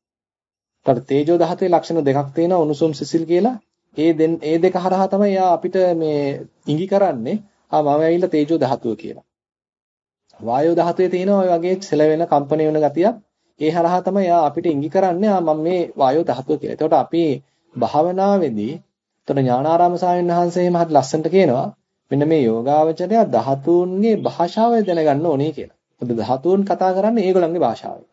ඊට තේජෝ ධාතුවේ ලක්ෂණ දෙකක් තියෙනවා උණුසුම් සිසිල් කියලා. ඒ දෙන් ඒ දෙක හරහා තමයි යා අපිට මේ ඉඟි කරන්නේ ආ මම ඇවිල්ලා තේජෝ ධාතුව කියලා. වායෝ ධාතුවේ තියෙන ඔය වගේ සෙලවෙන කම්පන වෙන ගතියක් ඒ හරහා තමයි යා අපිට ඉඟි කරන්නේ ආ මම මේ වායෝ ධාතුව කියලා. එතකොට අපි භාවනාවේදී එතකොට ඥානාරාම සාමින් වහන්සේ එහෙම හරි ලස්සනට කියනවා මෙන්න මේ යෝගාවචරය ධාතුන්ගේ භාෂාව දැනගන්න ඕනේ කියලා. මොකද ධාතුන් කතා කරන්නේ ඒගොල්ලන්ගේ භාෂාවෙන්.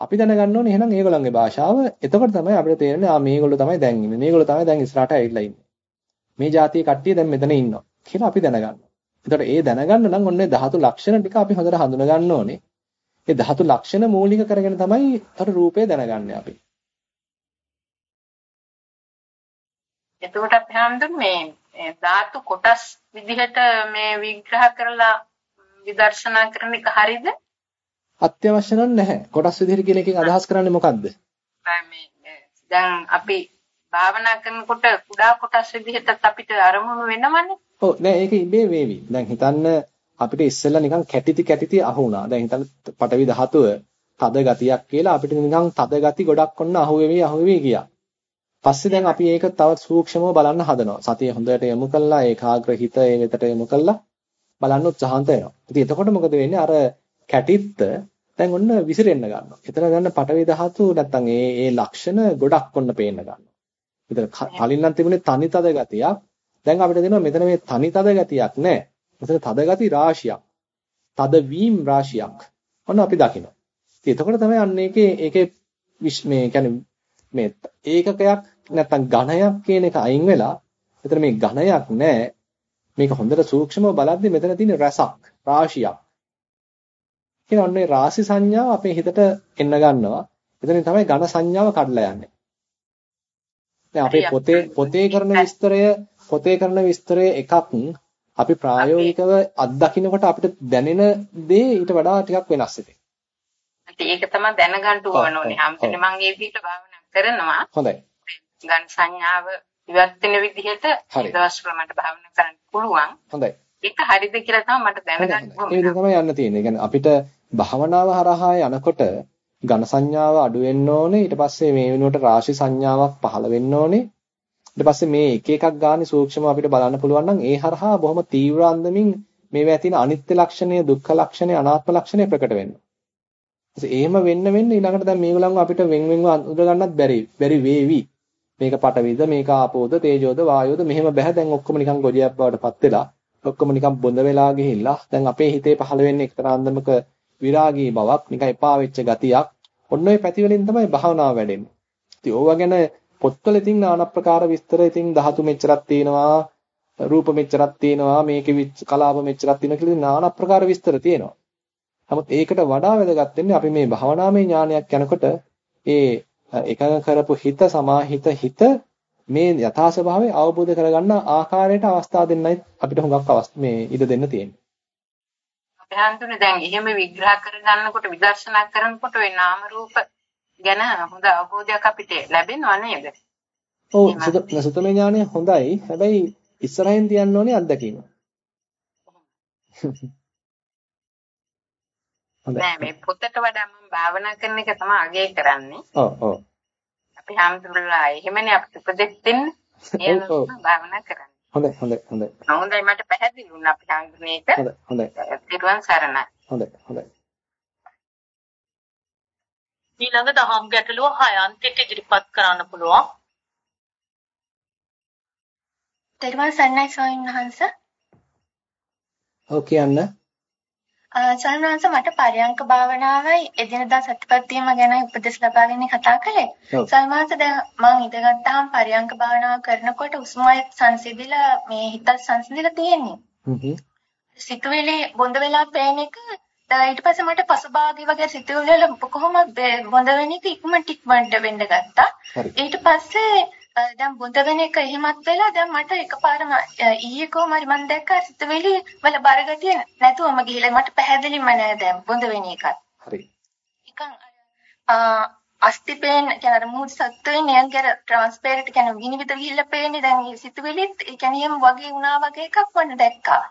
අපි දැනගන්න ඕනේ එහෙනම් ඒගොල්ලන්ගේ භාෂාව. එතකොට තමයි අපිට තේරෙන්නේ ආ මේගොල්ලෝ තමයි දැන් ඉන්නේ. මේගොල්ලෝ තමයි දැන් ඉස්සරහට ඇවිල්ලා ඉන්නේ. මේ જાතිය කට්ටිය දැන් මෙතන ඉන්නවා කියලා අපි දැනගන්නවා. එතකොට ඒ දැනගන්න නම් ඔන්නේ ධාතු ලක්ෂණ ටික අපි හොඳට හඳුනා ගන්න ඕනේ. ඒ ධාතු ලක්ෂණ මූලික කරගෙන තමයි අර රූපය දැනගන්නේ අපි. එතකොට අපි හඳුන්නේ මේ ධාතු කොටස් විදිහට මේ විග්‍රහ කරලා විදර්ශනා කරන එක හරියද? අත්‍යවශ්‍ය නැහැ. කොටස් විදිහට කියන එකෙන් අදහස් කරන්නේ මොකද්ද? දැන් අපි භාවනා කරනකොට කුඩා කොටස් විදිහටත් අපිට අරමුණු වෙනවනේ. ඔව් නෑ ඒක ඉබේ වේවි. දැන් හිතන්න අපිට ඉස්සෙල්ලා නිකන් කැටිති කැටිති අහුණා. දැන් හිතන්න පටවි ධාතුව තද ගතියක් කියලා අපිට නිකන් තද ගති ගොඩක් ඔන්න අහුවෙවි අහුවෙවි ගියා. පස්සේ දැන් අපි ඒක තව සූක්ෂමව බලන්න හදනවා. සතිය හොඳට යොමු කළා ඒකාග්‍ර හිත ඒ වෙතට යොමු කළා බලන්න උත්සාහන්ත වෙනවා. ඉතින් එතකොට මොකද වෙන්නේ? අර කැටිත්ත දැන් ඔන්න විසිරෙන්න ගන්නවා. එතන ගන්න පටවි ධාතු නැත්තම් ඒ ඒ ලක්ෂණ ගොඩක් ඔන්න පේන්න ගන්නවා. විතර කලින් නම් තිබුණේ තනි තද ගතියක්. දැන් අපිට දෙනවා මෙතන මේ තනි තද ගතියක් නැහැ. මෙතන තද ගති රාශියක්. තද වීම් රාශියක්. ඔන්න අපි දකිනවා. ඉතින් එතකොට තමයි අන්න ඒකේ ඒකේ මේ කියන්නේ මේ ඒකකයක් නැත්තම් ඝණයක් කියන එක අයින් වෙලා මෙතන මේ ඝණයක් නැහැ. මේක හොඳට සූක්ෂමව බලද්දි මෙතන තියෙන රසක් රාශියක්. කියන ඔන්නේ රාශි සංඥාව අපේ හිතට එන්න ගන්නවා. එතනින් තමයි ඝන සංඥාව කඩලා යන්නේ. දැන් අපේ පොතේ පොතේ කරන විස්තරය පොතේ කරන විස්තරය එකක් අපි ප්‍රායෝගිකව අත්දකින්නකොට අපිට දැනෙන දේ ඊට වඩා ටිකක් වෙනස් ඉතින්. ඒක තමයි දැනගන්න ඕනේ. හැමතිස්සෙම මම ඒ විදිහට භාවනා කරනවා. හොඳයි. ගන්න සංඥාව ඉවත් වෙන විදිහට දවස්වල මට භාවනා කරන්න පුළුවන්. හොඳයි. ඒක හරිද කියලා තමයි මට දැනගන්න ඕනේ. ඒ තමයි යන්න තියෙන්නේ. يعني අපිට භාවනාව හරහා යනකොට ඝන සංඥාව අඩු වෙන්න ඕනේ. ඊට පස්සේ මේ වෙනුවට රාශි සංඥාවක් පහළ වෙන්න ඕනේ. ඊට පස්සේ මේ එක එකක් ගානේ සූක්ෂම අපිට බලන්න පුළුවන් නම් ඒ හරහා බොහොම තීව්‍ර අන්දමින් මේවා තියෙන අනිත්‍ය ලක්ෂණය, දුක්ඛ ලක්ෂණය, අනාත්ම ලක්ෂණය ප්‍රකට වෙනවා. එහෙම වෙන්න වෙන්න ඊළඟට දැන් මේගොල්ලන්ව අපිට වෙන් වෙන්ව අඳුර ගන්නත් බැරි බැරි වේවි. මේක පටවිද මේක ආපෝද තේජෝද වායෝද මෙහෙම බෑ දැන් ඔක්කොම නිකන් ගොජයක් බවට පත් වෙලා ඔක්කොම නිකන් බොඳ වෙලා ගිහිල්ලා දැන් අපේ හිතේ පහළ වෙන්නේ එක්තරා අන්දමක විරාගී බවක් නිකන් එපා වෙච්ච ගතියක් ඔන්න ඔය පැති වලින් තමයි භාවනාව වැඩෙන්නේ. ඉතින් ඕවා ගැන පොත්වල ඉතින් নানা ප්‍රකාර විස්තර ඉතින් ධාතු මෙච්චරක් තියෙනවා රූප මෙච්චරක් තියෙනවා මේකේ කලාප මෙච්චරක් තියෙනවා කියලා নানা ප්‍රකාර විස්තර තියෙනවා. නමුත් ඒකට වඩා වැදගත් වෙන්නේ අපි මේ භාවනාමය ඥානයක් යනකොට ඒ එකඟ කරපු හිත සමාහිත හිත මේ යථා ස්වභාවය අවබෝධ කරගන්න ආකාරයට අවස්ථා දෙන්නයි අපිට හුඟක් මේ ඉඩ දෙන්න තියෙන්නේ. අපහන්තුනේ දැන් එහෙම විග්‍රහ කරගන්නකොට විදර්ශනා කරනකොට ওই නාම රූප ගැන හොඳ අවබෝධයක් අපිට ලැබෙනව නේද? ඔව් සුතමේ ඥානය හොඳයි. හැබැයි ඉස්සරහින් තියන්න ඕනේ අත්දැකීම. නෑ මේ පොතට වඩා මම භාවනා කරන එක තමයි අගය කරන්නේ. ඔව් ඔව්. අපි හැමතුල්ලා එහෙමනේ අපිට උපදෙස් දෙන්නේ. ඒ භාවනා කරන්නේ. හොඳයි හොඳයි හොඳයි. හොඳයි මට පැහැදිලි වුණා අපි හඳුනේ එක. හොඳයි හොඳයි. පිරුවන් සරණයි. හොඳයි හොඳයි. ඊළඟ දහම් ගැටලුව හයන්තයට ඉදිරිපත් කරන්න පුළුවන්. තෙරුවන් සරණයි ස්වාමීන් වහන්සේ. ඔව් කියන්න. සල්නාංශ මට පරයන්ක භාවනාවයි එදිනදා සතිපට්ඨියම ගැන උපදෙස් ලබාගෙන කතා කළේ. සල්මාංශ දැන් මම ඉඳගත්තාම පරයන්ක භාවනාව කරනකොට උස්මය සංසිඳිලා මේ හිතත් සංසිඳිලා තියෙන්නේ. හ්ම්. සිතුවිලි බොඳ වෙලා පේන එක ඊට පස්සේ මට පසුභාගී වගේ සිතුවිලි වල කොහොමද බොඳ වෙන එක ඉක්මනට ඉක්මනට වෙන්න ගත්තා. ඊට පස්සේ දැන් බොඳ වෙන එක එහෙමත් වෙලා දැන් මට එකපාරම ඊයේ කොහම හරි මම දැක්කා සිතුවිලි වල බරගතිය නැතුවම ගිහිල්ලා මට පැහැදිලිම නෑ දැන් බොඳ වෙන එකත්. හරි. නිකන් අස්තිපේන් කියන අර මූඩ් සත්තුවේ නියංගර ට්‍රාන්ස්පරන්ට් කියන විනිවිද ගිහිල්ලා පේන්නේ දැන් සිතුවිලිත් ඒ කියන්නේ වගේ වුණා වගේ එකක් වන්න දැක්කා.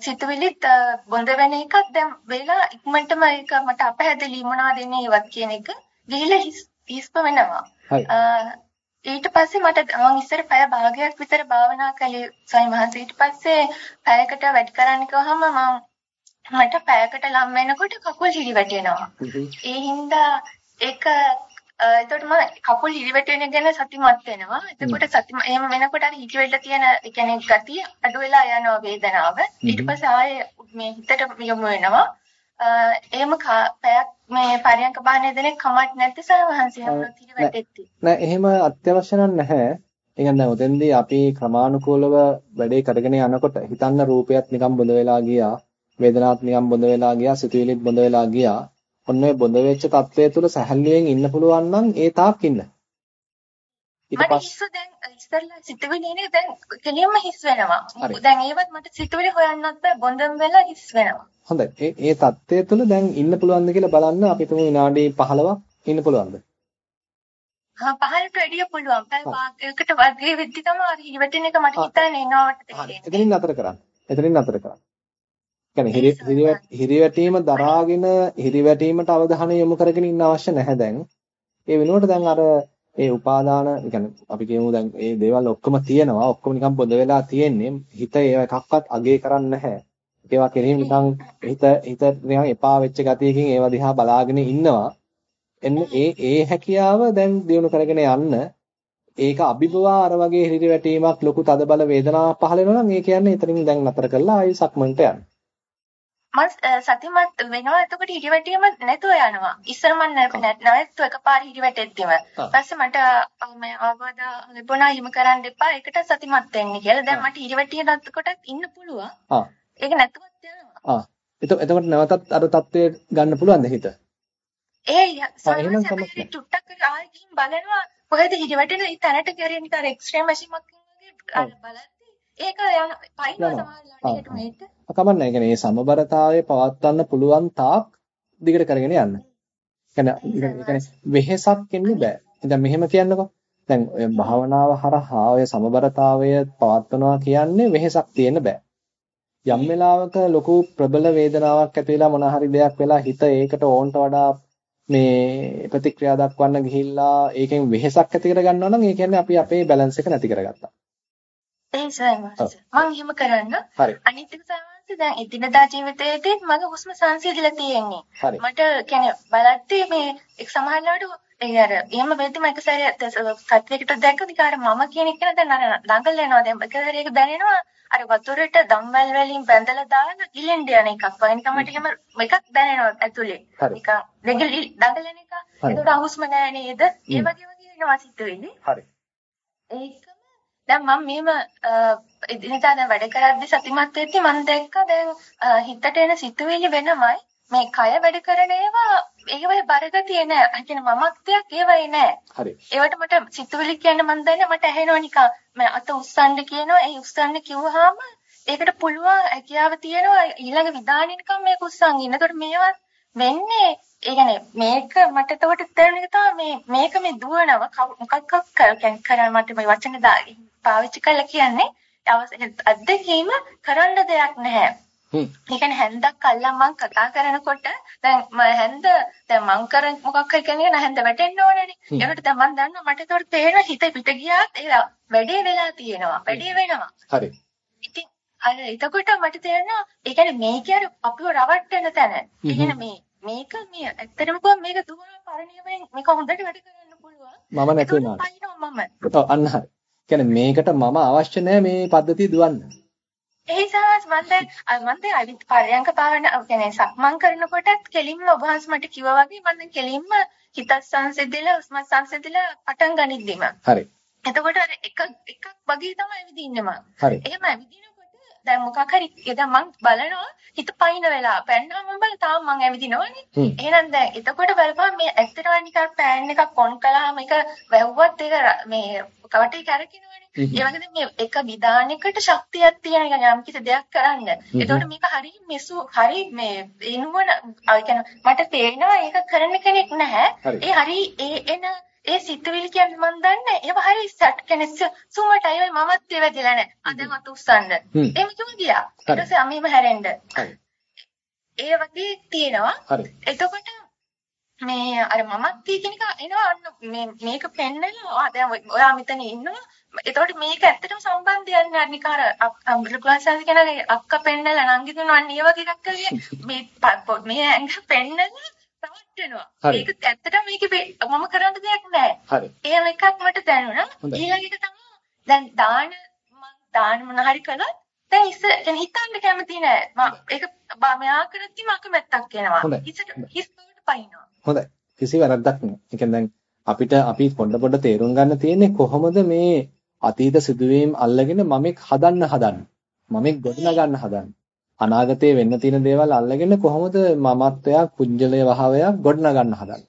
සිතුවිලිත් බොඳ වෙන එකක් දැන් වෙලා ඉක්මනටම ඒක මට අපහැදිලි මොනවද එන්නේ ඒවත් කියන එක ගිහිල්ලා හිස්ප වෙනවා. ඊට පස්සේ මට මම ඉස්සර පැය භාගයක් විතර භාවනා කළේ සයි මහත් ඊට පස්සේ පැයකට වැඩි කරන්න කිව්වහම මම මට පැයකට ලම් වෙනකොට කකුල් හිරි වැටෙනවා. ඒ හින්දා ඒක එතකොට මම කකුල් හිරි වැටෙන ගැන සතිමත් වෙනවා. එතකොට සති එහෙම වෙනකොට අර හිරි වෙලා තියෙන ඒ කියන්නේ ගතිය අඩු වෙලා යනවා වේදනාව. ඊට පස්සේ ආයේ මේ හිතට යොමු වෙනවා. එහෙම පැයක් මේ පරියන්ක බාහනේ දෙනෙක් කමක් නැති සරවහන්සිය වුණොත් ඉර වැටෙtti. නෑ එහෙම අත්‍යවශ්‍ය නැහැ. ඒ කියන්නේ උදෙන්දී අපි ක්‍රමානුකූලව වැඩේ කරගෙන යනකොට හිතන්න රූපයත් නිකන් බොඳ වෙලා ගියා. වේදනාවත් නිකන් බොඳ වෙලා ගියා. සිතුවිලිත් බොඳ වෙලා ගියා. ඔන්න ඔය බොඳ වෙච්ච තත්වයේ තුල සැහැල්ලුවෙන් ඉන්න පුළුවන් නම් ඒ තාක් ඉන්න. ඊට පස්සේ දැන් ඉස්සෙල්ලා සිතුවිලි නේ දැන් කෙලින්ම හිස් වෙනවා. දැන් ඒවත් මට සිතුවිලි හොයන්නත් බෑ බොඳම වෙලා හිස් වෙනවා. හොඳයි. ඒ ඒ தත්ත්වය තුළ දැන් ඉන්න පුළුවන්ද කියලා බලන්න අපි තුමු විනාඩි 15ක් ඉන්න පුළුවන්ද? හා 15ට වැඩිය පුළුවන්. පැය භාගයකට වගේ වෙද්දි තමයි අර හිරිවැටෙන එක මට හිතන්නේ එනවට තේරෙන්නේ. එතනින් නතර කරන්න. එතනින් නතර කරන්න. කියන්නේ හිරිවැටීම දරාගෙන හිරිවැටීමට අවධානය යොමු කරගෙන ඉන්න අවශ්‍ය නැහැ දැන්. ඒ වෙනුවට දැන් අර ඒ උපාදාන يعني අපි කියමු දැන් මේ දේවල් ඔක්කොම තියෙනවා ඔක්කොම නිකන් බොඳ වෙලා තියෙන්නේ හිත ඒව එකක්වත් අගේ කරන්නේ නැහැ ඒවා කෙරෙහිම නිකන් හිත හිත නිකන් එපා වෙච්ච ගතියකින් ඒවා දිහා බලාගෙන ඉන්නවා එන්න ඒ ඒ හැකියාව දැන් දිනු කරගෙන යන්න ඒක අභිභවා අර වගේ හිරි වැටීමක් ලොකු තදබල වේදනාවක් පහළ වෙනවා නම් ඒ කියන්නේ එතනින් දැන් නතර කරලා ආයෙ සක්මන්ට යන්න මම සතිමත් වෙනවා එතකොට හිරිවැටීම නැතුව යනවා. ඉස්සර මම නැවැත්තු එකපාර හිරිවැටෙද්දිම. ඊපස්සේ මට මේ අවබෝධ ලැබුණා හිම කරන්න එපා. ඒකට සතිමත් වෙන්න කියලා. දැන් මට හිරිවැටිය කොටත් ඉන්න පුළුවන්. ආ. ඒක නැතුවත් යනවා. ආ. එතකොට නැවතත් අර தත්ත්වය ගන්න පුළුවන්ද හිත? ඒ සමහරවිට චුට්ටක් ආයෙ ගිහින් බලනවා කොහෙද හිරිවැටෙන තැනට ගියරින් තර එක්ස්ට්‍රීම් මැෂින් එකකින් වගේ අර බලද්දි ඒක යන පයින් සමාජලාට මේට. කමන්නේ. يعني මේ සමබරතාවය පවත්වන්න පුළුවන් තාක් දිගට කරගෙන යන්න. يعني වෙහෙසක් එන්නේ බෑ. දැන් මෙහෙම කියන්නකෝ. දැන් ඔය භාවනාව හරහා ඔය සමබරතාවය පවත්වනවා කියන්නේ වෙහෙසක් තියෙන්න බෑ. යම් වෙලාවක ලොකු ප්‍රබල වේදනාවක් ඇති වෙලා මොන හරි දෙයක් වෙලා හිත ඒකට ඕන්ට වඩා මේ ප්‍රතික්‍රියා දක්වන්න ගිහිල්ලා ඒකෙන් වෙහෙසක් ඇති කර ගන්නවා නම් ඒ කියන්නේ අපි අපේ බැලන්ස් එක නැති කරගත්තා. ඒ සයන්ස්. මම එහෙම කරන්න. අනිත් එක සයන්ස් දැන් එදිනදා ජීවිතයේදී මගේ හුස්ම සංසිඳිලා තියෙන්නේ. මට කියන්නේ බලද්දී මේ එක් සමහරවිට ඒ අර එහෙම වෙද්දිම එක සැරයක් සත්‍යයකට දැක්ක දිකාර මම කියන එක දැන් අර ළඟ යනවා දැන් එක සැරයක දැනෙනවා. අර වතුරට දම්වැල් වලින් බැඳලා දාලා ගිලෙන්න යන එකක්. වගේ නිකන් මට එහෙම එකක් දැනෙනවා ඇතුලේ. නිකන් දෙගලි දඟලන එක. ඒකට අහුස්ම නෑ නේද? ඒ වගේ වගේ වෙනවා සිත් වෙන්නේ. හරි. ඒකම දැන් මම මෙහෙම එදිනදා දැන් වැඩ කරද්දි සතිමත් වෙද්දි මම දැක්කා දැන් හිතට එන සිතුවිලි වෙනමයි මේ කය වැඩ කරන ඒවා ඒවයි බරගතිය නෑ. අකින මමත්වයක් ඒවයි නෑ. හරි. ඒවට මට සිතුවිලි කියන්න මන් දන්නේ මට ඇහෙනවා නිකන්. මම අත උස්සන්න කියනවා. ඒ උස්සන්න කිව්වහම ඒකට පුළුවන් හැකියාව තියෙනවා ඊළඟ විධානිනකම් මේක උස්සන් ඉන්න. ඒකට මේවත් වෙන්නේ ඒ කියන්නේ මේක මට එතකොට තේරෙන එක තමයි මේ මේක මේ දුවනව මොකක්ක් කරන්නේ මට මේ වචන පාවිච්චි කරලා කියන්නේ අත්දැකීම කරන්න දෙයක් නැහැ. ඒ කියන්නේ හැන්දක් අල්ලන් මං කතා කරනකොට දැන් මම හැන්ද දැන් මං කර මොකක් හරි කියන්නේ නැහැන්ද වැටෙන්න ඕනේනේ. ඒකට දැන් මං දන්නවා මට ඒකට තේරෙන හිත පිට ගියාත් ඒ වැඩේ වෙලා තියෙනවා. වැඩේ වෙනවා. හරි. ඉතින් අර එතකොට මට තේරෙනවා ඒ කියන්නේ මේක අර අපිව රවට්ටන තැන. ඒ කියන්නේ මේ මේක මේ ඇත්තටම කිව්වම මේක දුවන පරිණියමෙන් මේක හොඳට වැඩ කරන්න පුළුවන්. මම නැති වෙනවා. මම. ඔව් අන්න හරි. කියන්නේ මේකට මම අවශ්‍ය නැහැ මේ පද්ධතිය දුවන්න. ඒ සමස් මම දැන් මම දැන් අවිත් පරයන්ක භාවනා කියන්නේ සක්මන් කරනකොටත් කෙලින්ම ඔබ වහන්සේ මට කිව්වා වගේ මම දැන් කෙලින්ම හිතත් සංසිඳිලා උස්ම සංසිඳිලා පටන් ගනිද්දිම හරි එතකොට අර එක එකක් වගේ තමයි ඇවිදින්නේ මම හරි එහෙම ඇවිදිනකොට දැන් මොකක් හරි දැන් මම බලනවා හිත පයින් වෙලා පැන්නාම මම බල තාම මම ඇවිදිනවනේ. එහෙනම් දැන් එතකොට බලපන් මේ ඇත්තටම නිකන් පෑන් එකක් ඔන් කළාම ඒක වැව්වත් ඒක මේ කවටේ කැරකිනවනේ. ඒ වගේම මේ එක විධානයකට ශක්තියක් තියෙන එක යම් කිසි දෙයක් කරන්න. එතකොට මේක හරි මෙසු හරි මේ එනුවන ඒ කියන්නේ මට තේරෙනවා ඒක කරන කෙනෙක් නැහැ. ඒ හරි ඒ එන ඒ සිතුවිලි කියන්නේ මම දන්නේ ඒව හරි සට් කෙනෙක් සුමට අයයි මමත් ඒ වැදිලා නැහැ. අද මත උස්සන්න. එහෙම කිව්ව ගියා. ඊට පස්සේ අමීම හැරෙන්න. ඒ වගේ තියෙනවා. එතකොට මේ අර මමත් කියන එක එනවා අන්න මේ මේක පෙන්නලා දැන් ඔයා මෙතන ඉන්නවා එතකොට මේක ඇත්තටම සම්බන්ධයක් නෑ නික අර අම්බුලන්ස් කෙනාගේ අක්කා පෙන්නලා නංගි දුන්නා අන්න ඒ වගේ එකක් කරේ මේ මේ ඇඟ පෙන්නලා රවට්ටනවා ඒක ඇත්තටම මේකේ මම කරන්න දෙයක් නෑ හරි. එහෙම එකක් මට දැනුණා. ඊළඟ එක තමයි දැන් දාන මම දාන මොන හරි කළා දැන් ඉස්ස දැන් හිතන්න කැමති නෑ. මම ඒක මෙයා කරද්දි මම කැමැත්තක් එනවා හිතට හිස් බවට පයින්නවා. හොඳයි. කිසි වැරද්දක් නෑ. ඒ කියන්නේ දැන් අපිට අපි පොඩ පොඩ තේරුම් ගන්න තියෙන්නේ කොහොමද මේ අතීත සිදුවීම් අල්ලගෙන මමෙක් හදන්න හදන්නේ. මමෙක් ගොඩනගන්න හදන්නේ. අනාගතයේ වෙන්න තියෙන දේවල් අල්ලගෙන කොහොමද මමත්වයක්, පුජ්‍යලය වහවයක් ගොඩනගන්න හදන්නේ.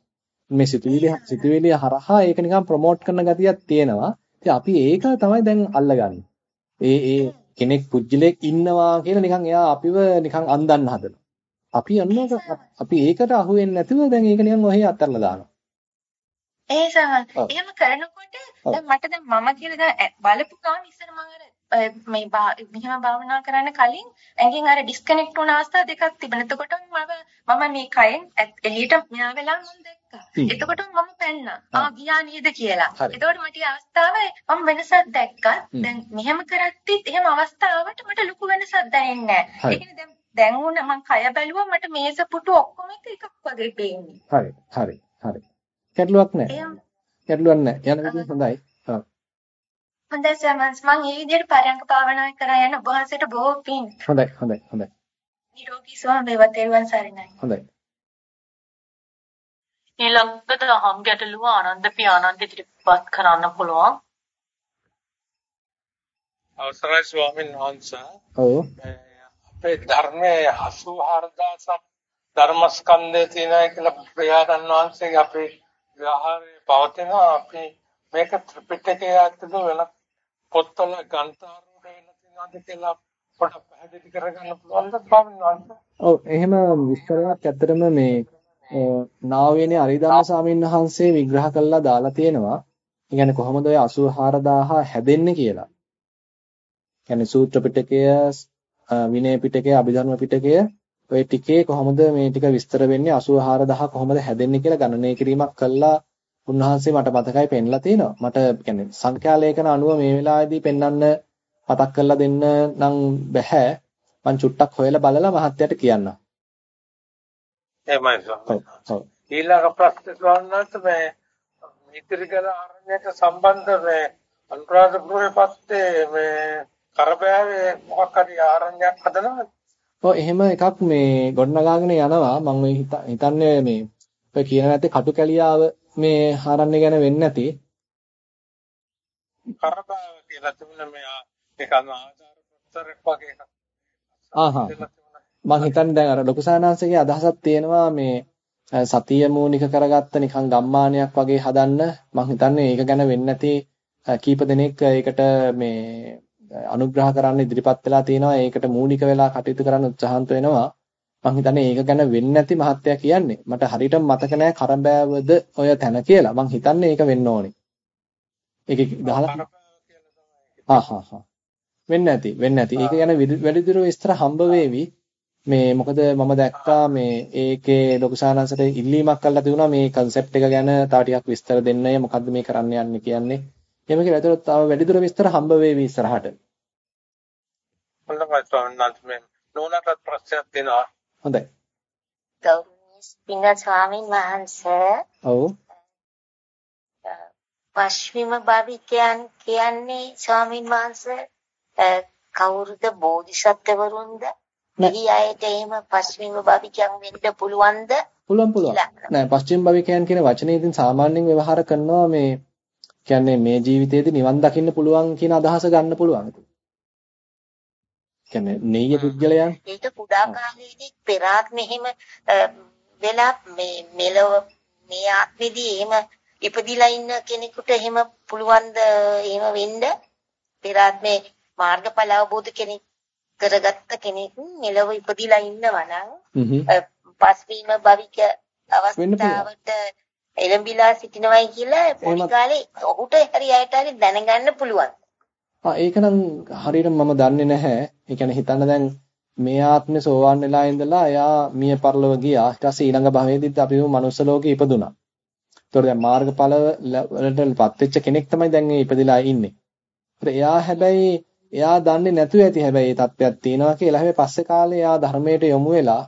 මේ සිතුවිලි සිතුවිලි හරහා ඒක නිකන් ප්‍රොමෝට් කරන ගතියක් තියෙනවා. ඉතින් අපි ඒක තමයි දැන් අල්ලගන්නේ. ඒ ඒ කෙනෙක් පුජ්‍යලයක් ඉන්නවා කියලා නිකන් එයා අපිව නිකන් අන්දන්න හදනවා. අපි අන්නක අපි ඒකට අහු වෙන්නේ නැතුව දැන් ඒක නිකන් ඔහේ අත්හැරලා දානවා. ඒ සමහර එහෙම කරනකොට දැන් මට දැන් මම කියලා දැන් බලපු ගමන් ඉස්සර මම අර මේ මෙහෙම භාවනා කරන්න කලින් ඇඟෙන් අර ඩිස්කනෙක්ට් වුණ අවස්ථා දෙකක් තිබුණා. එතකොට මම මම මේ කයෙන් එළියට මෙහා වෙලා මම දැක්කා. එතකොට මම පැන්නා. ආ ගියා නේද කියලා. එතකොට මට අවස්ථාවේ මම වෙනසක් දැක්කා. දැන් මෙහෙම කරද්දිත් එහෙම අවස්ථාවට මට ලොකු වෙනසක් දැනෙන්නේ නැහැ. ඒ කියන්නේ දැන් දැන් උන මං කය බැලුවා මට මේස පුටු ඔක්කොම එකක් වගේ පේන්නේ. හරි හරි හරි. ගැටලුවක් නැහැ. ගැටලුවක් නැහැ. යන විදිහ හොඳයි. හොඳයි සමන්ස් මං මේ විදිහට පරයන්ක භාවනා කරා යන ඔබ වහන්සේට බොහෝ පිං. හොඳයි හොඳයි හොඳයි. නිරෝගී සුවය වේවා සරණයි. හොඳයි. ඊළඟට හම් ගැටලුව ආනන්ද පියාණන්ට ඉදිරිපත් කරන්න පුළුවන්. අවසරයි ස්වාමීන් වහන්සේ. ඔව්. අපේ ධර්මයේ 84000ක් ධර්මස්කන්ධය තියෙනවා කියලා ප්‍රයාතන් වහන්සේගේ අපේ ව්‍යවහාරයේ පවතිනවා අපි මේක ත්‍රිපිටකයේ ඇතුළු වෙන පොත්වල ග්‍රන්ථාරූඪ වෙලා මොනවද කියලා පොඩ්ඩක් පැහැදිලි කරගන්න පුළුවන්ද ස්වාමීන් වහන්සේ? ඔව් එහෙම විස්තරයක් ඇත්තටම මේ නාවේනේ අරිදම්ම ස්වාමීන් වහන්සේ විග්‍රහ කළා දාලා තියෙනවා. ඒ කියන්නේ කොහොමද ඔය 84000 හැදෙන්නේ කියලා. කියන්නේ සූත්‍ර පිටකය, විනය පිටකය, අභිධර්ම පිටකය ඔය ටිකේ කොහොමද මේ ටික විස්තර වෙන්නේ 84000 කොහොමද හැදෙන්නේ කියලා ගණනය කිරීමක් කළා උන්වහන්සේ මට මතකයි පෙන්ලා තිනවා. මට කියන්නේ සංඛ්‍යා ලේඛන අනුව මේ වෙලාවේදී පෙන්වන්න මතක් කරලා දෙන්න නම් බෑ. මං චුට්ටක් හොයලා බලලා මහත්යට කියන්නම්. එහෙමයි ඔව්. ඊළඟ ප්‍රශ්න ගන්නත් මේ ඉතිරිකල ආරණ්‍යක සම්බන්ධ මේ අනුරාධපුරයේ පස්සේ මේ කරබෑවේ මොකක් හරි ආරණ්‍යයක් හදනවද? ඔව් එහෙම එකක් මේ ගොඩනගාගෙන යනවා මම හිතන්නේ මේ ඔය කියන නැත්තේ කටු කැලියාව මේ ආරණ්‍ය ගැන වෙන්නේ නැති? කරබෑව කියලා තිබුණා මේ ඒක ආචාර ප්‍රතරක් වගේ එකක්. ආහා. මම හිතන්නේ දැන් අර ලොකු සානාංශගේ අදහසක් තියෙනවා මේ සතිය මූනික කරගත්ත නිකන් ගම්මානයක් වගේ හදන්න. මම හිතන්නේ ඒක ගැන වෙන්නේ නැති කීප දෙනෙක් ඒකට මේ අනුග්‍රහ කරන්න ඉදිරිපත් වෙලා තියෙනවා. ඒකට මූලික වෙලා කටයුතු කරන්න උත්සාහන්ත වෙනවා මම හිතන්නේ ඒක ගැන වෙන්නේ නැති මහත්තයා කියන්නේ. මට හරියටම මතක නැහැ කරබෑවද ඔය තැන කියලා. මම හිතන්නේ ඒක වෙන්න ඕනේ. ඒක ගහලා ආ හා හා. වෙන්නේ නැති වෙන්නේ නැති ඒක ගැන වැඩිදුර විස්තර හම්බ වෙවි. මේ මොකද මම දැක්කා මේ ඒකේ ලොකු සානන්සට ඉල්ලීමක් කළා තිබුණා. මේ concept එක ගැන තව ටිකක් විස්තර දෙන්නය මොකද්ද මේ කරන්න යන්නේ කියන්නේ. එහෙම කියලා ඒතර තව වැඩිදුර විස්තර හම්බ වෙවි ඉස්සරහට. හොඳයි ස්වාමීන් වහන්සේ. නෝනාට ප්‍රශ්නයක් තියෙනවා. හොඳයි. ගෞරවනීය ස්වාමීන් වහන්සේ. ඔව්. පස්විම භාවිකයන් කියන්නේ ස්වාමීන් වහන්සේ කවුරුද බෝධිසත්වවරුන්ද? මෙහි අයට එහෙම පස්විම භාවිකයන් වෙන්න පුළුවන්ද? පුළුවන් පුළුවන්. නෑ පස්චිම භවිකයන් කියන වචනේ ඉතින් සාමාන්‍යයෙන් ව්‍යවහාර කරනවා මේ කියන්නේ මේ ජීවිතයේදී නිවන් දකින්න පුළුවන් කියන අදහස ගන්න පුළුවන්. කියන්නේ නෙయ్య පුද්ගලයන් ඒක කුඩා කාලයේදී පෙරාත් මෙහෙම වෙලා මේ මෙලව මේ ආත්මෙදී එහෙම ඉපදිලා ඉන්න කෙනෙකුට එහෙම පුළුවන්ද එහෙම වෙන්න? පෙරාත් මේ මාර්ගඵල අවබෝධ කෙනෙක් කරගත්ත කෙනෙක් මෙලව ඉපදිලා ඉන්නවා නම් පස්වීම භවික අවස්ථාවට එළඹිලා සිටිනවයි කියලා පොඩි කාලේ ඔහුට හරි අයට හරි දැනගන්න පුළුවන්. ආ ඒක නම් හරියට මම දන්නේ නැහැ. ඒ කියන්නේ හිතන්න දැන් මේ ආත්මේ සෝවාන් වෙලා ඉඳලා එයා මිය පරලොව ගියා. ඊට පස්සේ ඊළඟ භවයේදීත් අපි මනුස්ස ලෝකේ ඉපදුනා. ඒතකොට දැන් මාර්ගඵල වලටපත් වෙච්ච කෙනෙක් තමයි දැන් මේ ඉපදිලා ඉන්නේ. එයා හැබැයි එයා දන්නේ නැතුව ඇති හැබැයි මේ தත්වයක් තියෙනවා කියලා. හැබැයි පස්සේ කාලේ එයා ධර්මයට යොමු වෙලා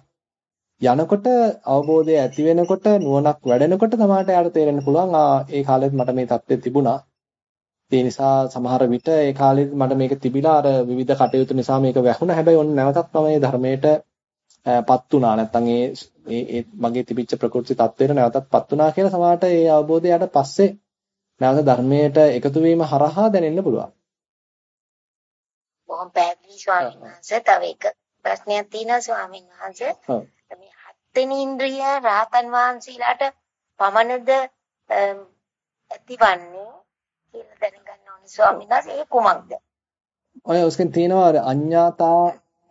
යනකොට අවබෝධය ඇති වෙනකොට නුවණක් වැඩෙනකොට තමයි යාට තේරෙන්න පුළුවන් ආ ඒ කාලෙත් මට මේ தත්ත්වය තිබුණා. ඒ නිසා සමහර විට ඒ කාලෙත් මට මේක තිබිලා අර විවිධ කටයුතු නිසා මේක වැහුණා. හැබැයි ඔන්න නැවතත් මම මේ ධර්මයටපත් වුණා. නැත්තම් ඒ ඒ මගේ තිබිච්ච ප්‍රකෘති தත්ත්වයට නැවතත්පත් වුණා කියලා සමහරට ඒ අවබෝධය යාට පස්සේ නැවත ධර්මයට එකතු වීම හරහා දැනෙන්න පුළුවන්. බොහොම පැහැදිලි ස්වාමීන් වහන්සේ තව එක ප්‍රශ්නයක් තියෙනවා ස්වාමීන් වහන්සේ. ඔව්. හත්වෙනි ඉන්ද්‍රිය රාතන් වහන්සේලාට පමණද ඇතිවන්නේ කියලා දැනගන්න ඕනේ ස්වාමීන් වහන්සේ ඒ කුමක්ද? ඔය ඔස්කෙන් තියෙනවා අර අඤ්ඤාතා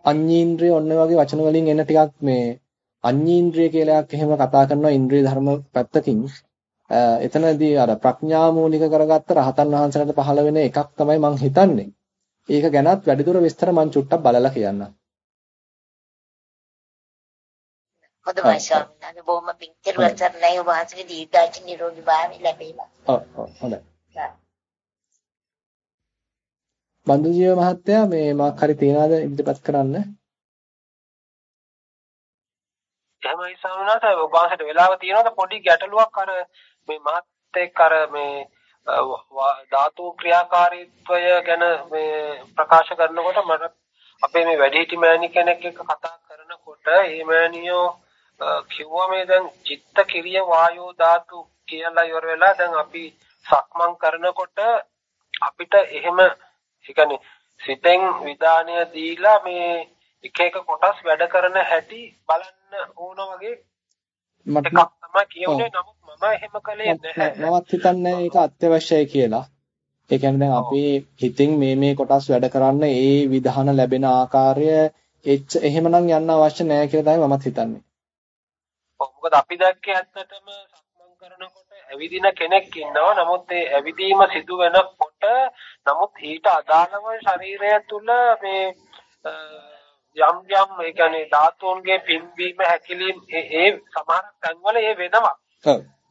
අඤ්ඤීන්ද්‍රිය ඔන්න වගේ වචන වලින් එන ටිකක් මේ අඤ්ඤීන්ද්‍රිය කියලා එකක් එහෙම කතා කරනවා ඉන්ද්‍රිය ධර්ම පැත්තකින්. එතනදී අර ප්‍රඥා මූලික කරගත්ත රහතන් වහන්සේලාට පහළ වෙන එකක් තමයි මම හිතන්නේ. ඒක ගැනත් වැඩිදුර විස්තර මම චුට්ටක් බලලා කියන්නම්. හොඳයි ස්වාමීන් බොහොම පිං කෙරුවා සර්ණයි වහන්සේගේ දීර්ඝායු නිරෝගී භාවය ලැබේවා. ඔව් ඔව් හොඳයි. බන්දු ජීව මහත්තයා මේ මාක් හරි තියනවාද ඉදිරිපත් කරන්න? එහෙමයි සාමනාත ඔබ වහන්සේට වෙලාව තියෙනවද පොඩි ගැටලුවක් අර මේ මහත් එක්ක අර මේ ධාතු ක්‍රියාකාරීත්වය ගැන මේ ප්‍රකාශ කරනකොට මට අපේ මේ වැඩිහිටි මෑණි කෙනෙක් එක්ක කතා කරනකොට ඒ මෑණියෝ කිව්වා මේ දැන් චිත්ත කිරිය වායෝ ධාතු කියලා ඉවර වෙලා දැන් අපි සක්මන් කරනකොට අපිට එහෙම ඒ කියන්නේ සිතෙන් විදානය දීලා මේ එක එක කොටස් වැඩ කරන හැටි බලන්න ඕන වගේ මට තමයි කියුනේ නමුත් මම එහෙම කළේ නැහැ. මමත් හිතන්නේ ඒක අත්‍යවශ්‍යයි කියලා. ඒ කියන්නේ දැන් අපේ හිතින් මේ මේ කොටස් වැඩ කරන්න ඒ විධාන ලැබෙන ආකාරය එහෙමනම් යන්න අවශ්‍ය නැහැ කියලා තමයි මමත් හිතන්නේ. මොකද අපි දැක්කේ ඇත්තටම ඇවිදින කෙනෙක් ඉන්නවා. නමුත් ඒ ඇවිදීම සිදු වෙනකොට නමුත් ඊට අදාළව ශරීරය තුල මේ යම් යම් ඒ කියන්නේ ධාතුන්ගේ පිම්බීම හැකිලීම් ඒ සමහර තැන්වල ඒ වෙනවා.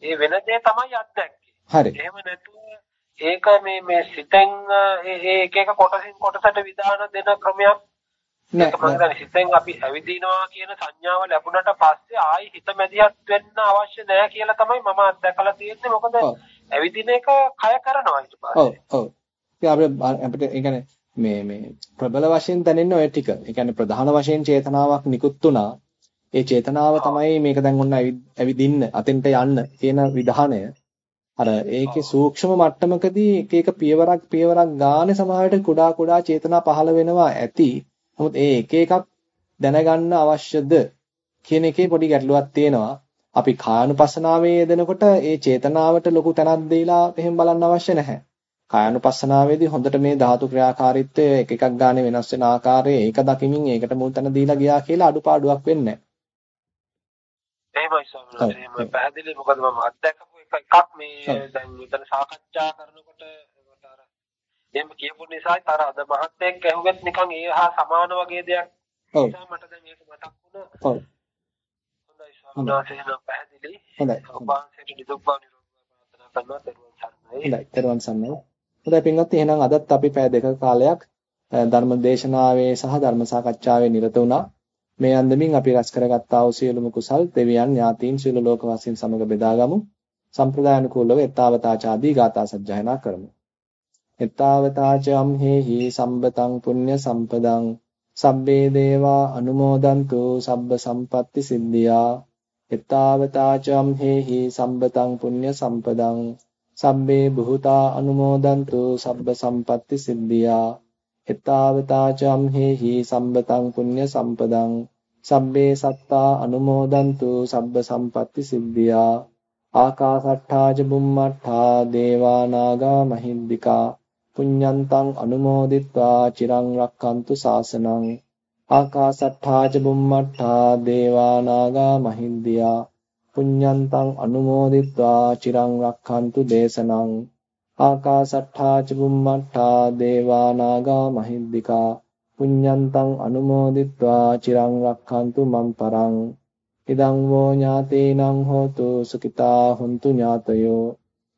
ඒ වෙන දේ තමයි අත්දැක්කේ. හරි. එහෙම නැතුව ඒක මේ මේ සිතෙන් ඒ එක එක කොටසින් කොටසට විධාන දෙන ක්‍රමයක් නෑ සිතෙන් අපි ඇවිදිනවා කියන සංඥාව ලැබුණට පස්සේ ආයි හිත මැදිහත් වෙන්න අවශ්‍ය නැහැ කියලා තමයි මම අත්දැකලා තියෙන්නේ මොකද ඇවිදින එක කය කරනවා ඊට පස්සේ ඔව් ඔව් අපිට ඒ මේ මේ ප්‍රබල වශයෙන් දැනෙන්නේ ඔය ටික. ඒ කියන්නේ ප්‍රධාන වශයෙන් චේතනාවක් නිකුත් වුණා. ඒ චේතනාව තමයි මේක දැන් ඔන්න ඇවිදින්න අතෙන්ට යන්න කියන විධානය. අර ඒකේ සූක්ෂම මට්ටමකදී එක එක පියවරක් පියවරක් ගානේ සමහරවිට කුඩා කුඩා චේතනා පහළ වෙනවා ඇති. නමුත් ඒ එක එකක් දැනගන්න අවශ්‍යද කියන එකේ පොඩි ගැටලුවක් තියෙනවා. අපි කායानुපස්සනාවේ යෙදෙනකොට ඒ චේතනාවට ලොකු තැනක් දීලා එහෙම බලන්න අවශ්‍ය නැහැ. කායानुපස්සනාවේදී හොඳට මේ ධාතු ක්‍රියාකාරීත්වය එක එකක් ගානේ වෙනස් වෙන ආකාරය ඒක දකිමින් ඒකට මුල් තැන දීලා ගියා කියලා අඩුපාඩුවක් වෙන්නේ නැහැ. එහෙමයි ස්වාමීනි. එහෙම පැහැදිලි මොකද මම අත්දැකපු එකක් මේ දැන් මෙතන සාකච්ඡා කරනකොට එහෙම කියපු නිසා තර අද මහත්යෙක් ඇහුවෙත් නිකන් ඒ හා සමාන වගේ දෙයක්. ඔව්. මට දැන් ඒක මතක් වුණා. ඔව්. හොඳයි ස්වාමීනි. පැහැදිලි. හොඳයි. ඔබ වහන්සේට නිදුක් බව නිරෝගී ප්‍රාර්ථනා කරනවා. ත්වන් සන්නයි. හොඳයි පින්වත්නි එහෙනම් අදත් අපි පැය දෙකක කාලයක් ධර්ම දේශනාවේ සහ ධර්ම සාකච්ඡාවේ නිරත වුණා. මේ අන්දමින් අපි රැස් කරගත්තා වූ සියලුම කුසල් දෙවියන් ඥාතීන් සියලු ලෝකවාසීන් සමග බෙදාගමු. සම්ප්‍රදායනුකූලව එත්තාවතාචාදී ගාථා සජ්ජායනා කරමු. එත්තාවතාචම් හේහි සම්බතං පුඤ්ඤ සම්පදං සබ්බේ දේවා අනුමෝදන්තු සබ්බ සම්පatti සිද්ධියා. එත්තාවතාචම් හේහි සම්බතං පුඤ්ඤ සම්පදං සබ්බේ බුතා අනුමෝදන්තු සබ්බ සම්පatti සිද්ධියා. එතාවතාචම් හේහි සම්බතං පුඤ්ඤ සම්පදං සබ්බේ සත්තා අනුමෝදන්තු සබ්බ සම්පatti සිද්ධියා. ආකාසට්ඨා ච බුම්මට්ඨා දේවා නාග මහින්దికා. පුඤ්ඤන්තං අනුමෝදිත්වා චිරං රක්칸තු සාසනං ආකාසට්ඨාච බුම්මට්ඨා දේවා නාග මහින්දියා පුඤ්ඤන්තං අනුමෝදිත්වා චිරං රක්칸තු දේශනං ආකාසට්ඨා චුම්මට්ඨා දේවා නාග මහිද්దికා පුඤ්ඤන්තං අනුමෝදිත්වා චිරං රක්ඛන්තු මම් පරං ඉදං වෝ ඥාතේනං හෝතු සුඛිතා හුන්තු ඥාතයෝ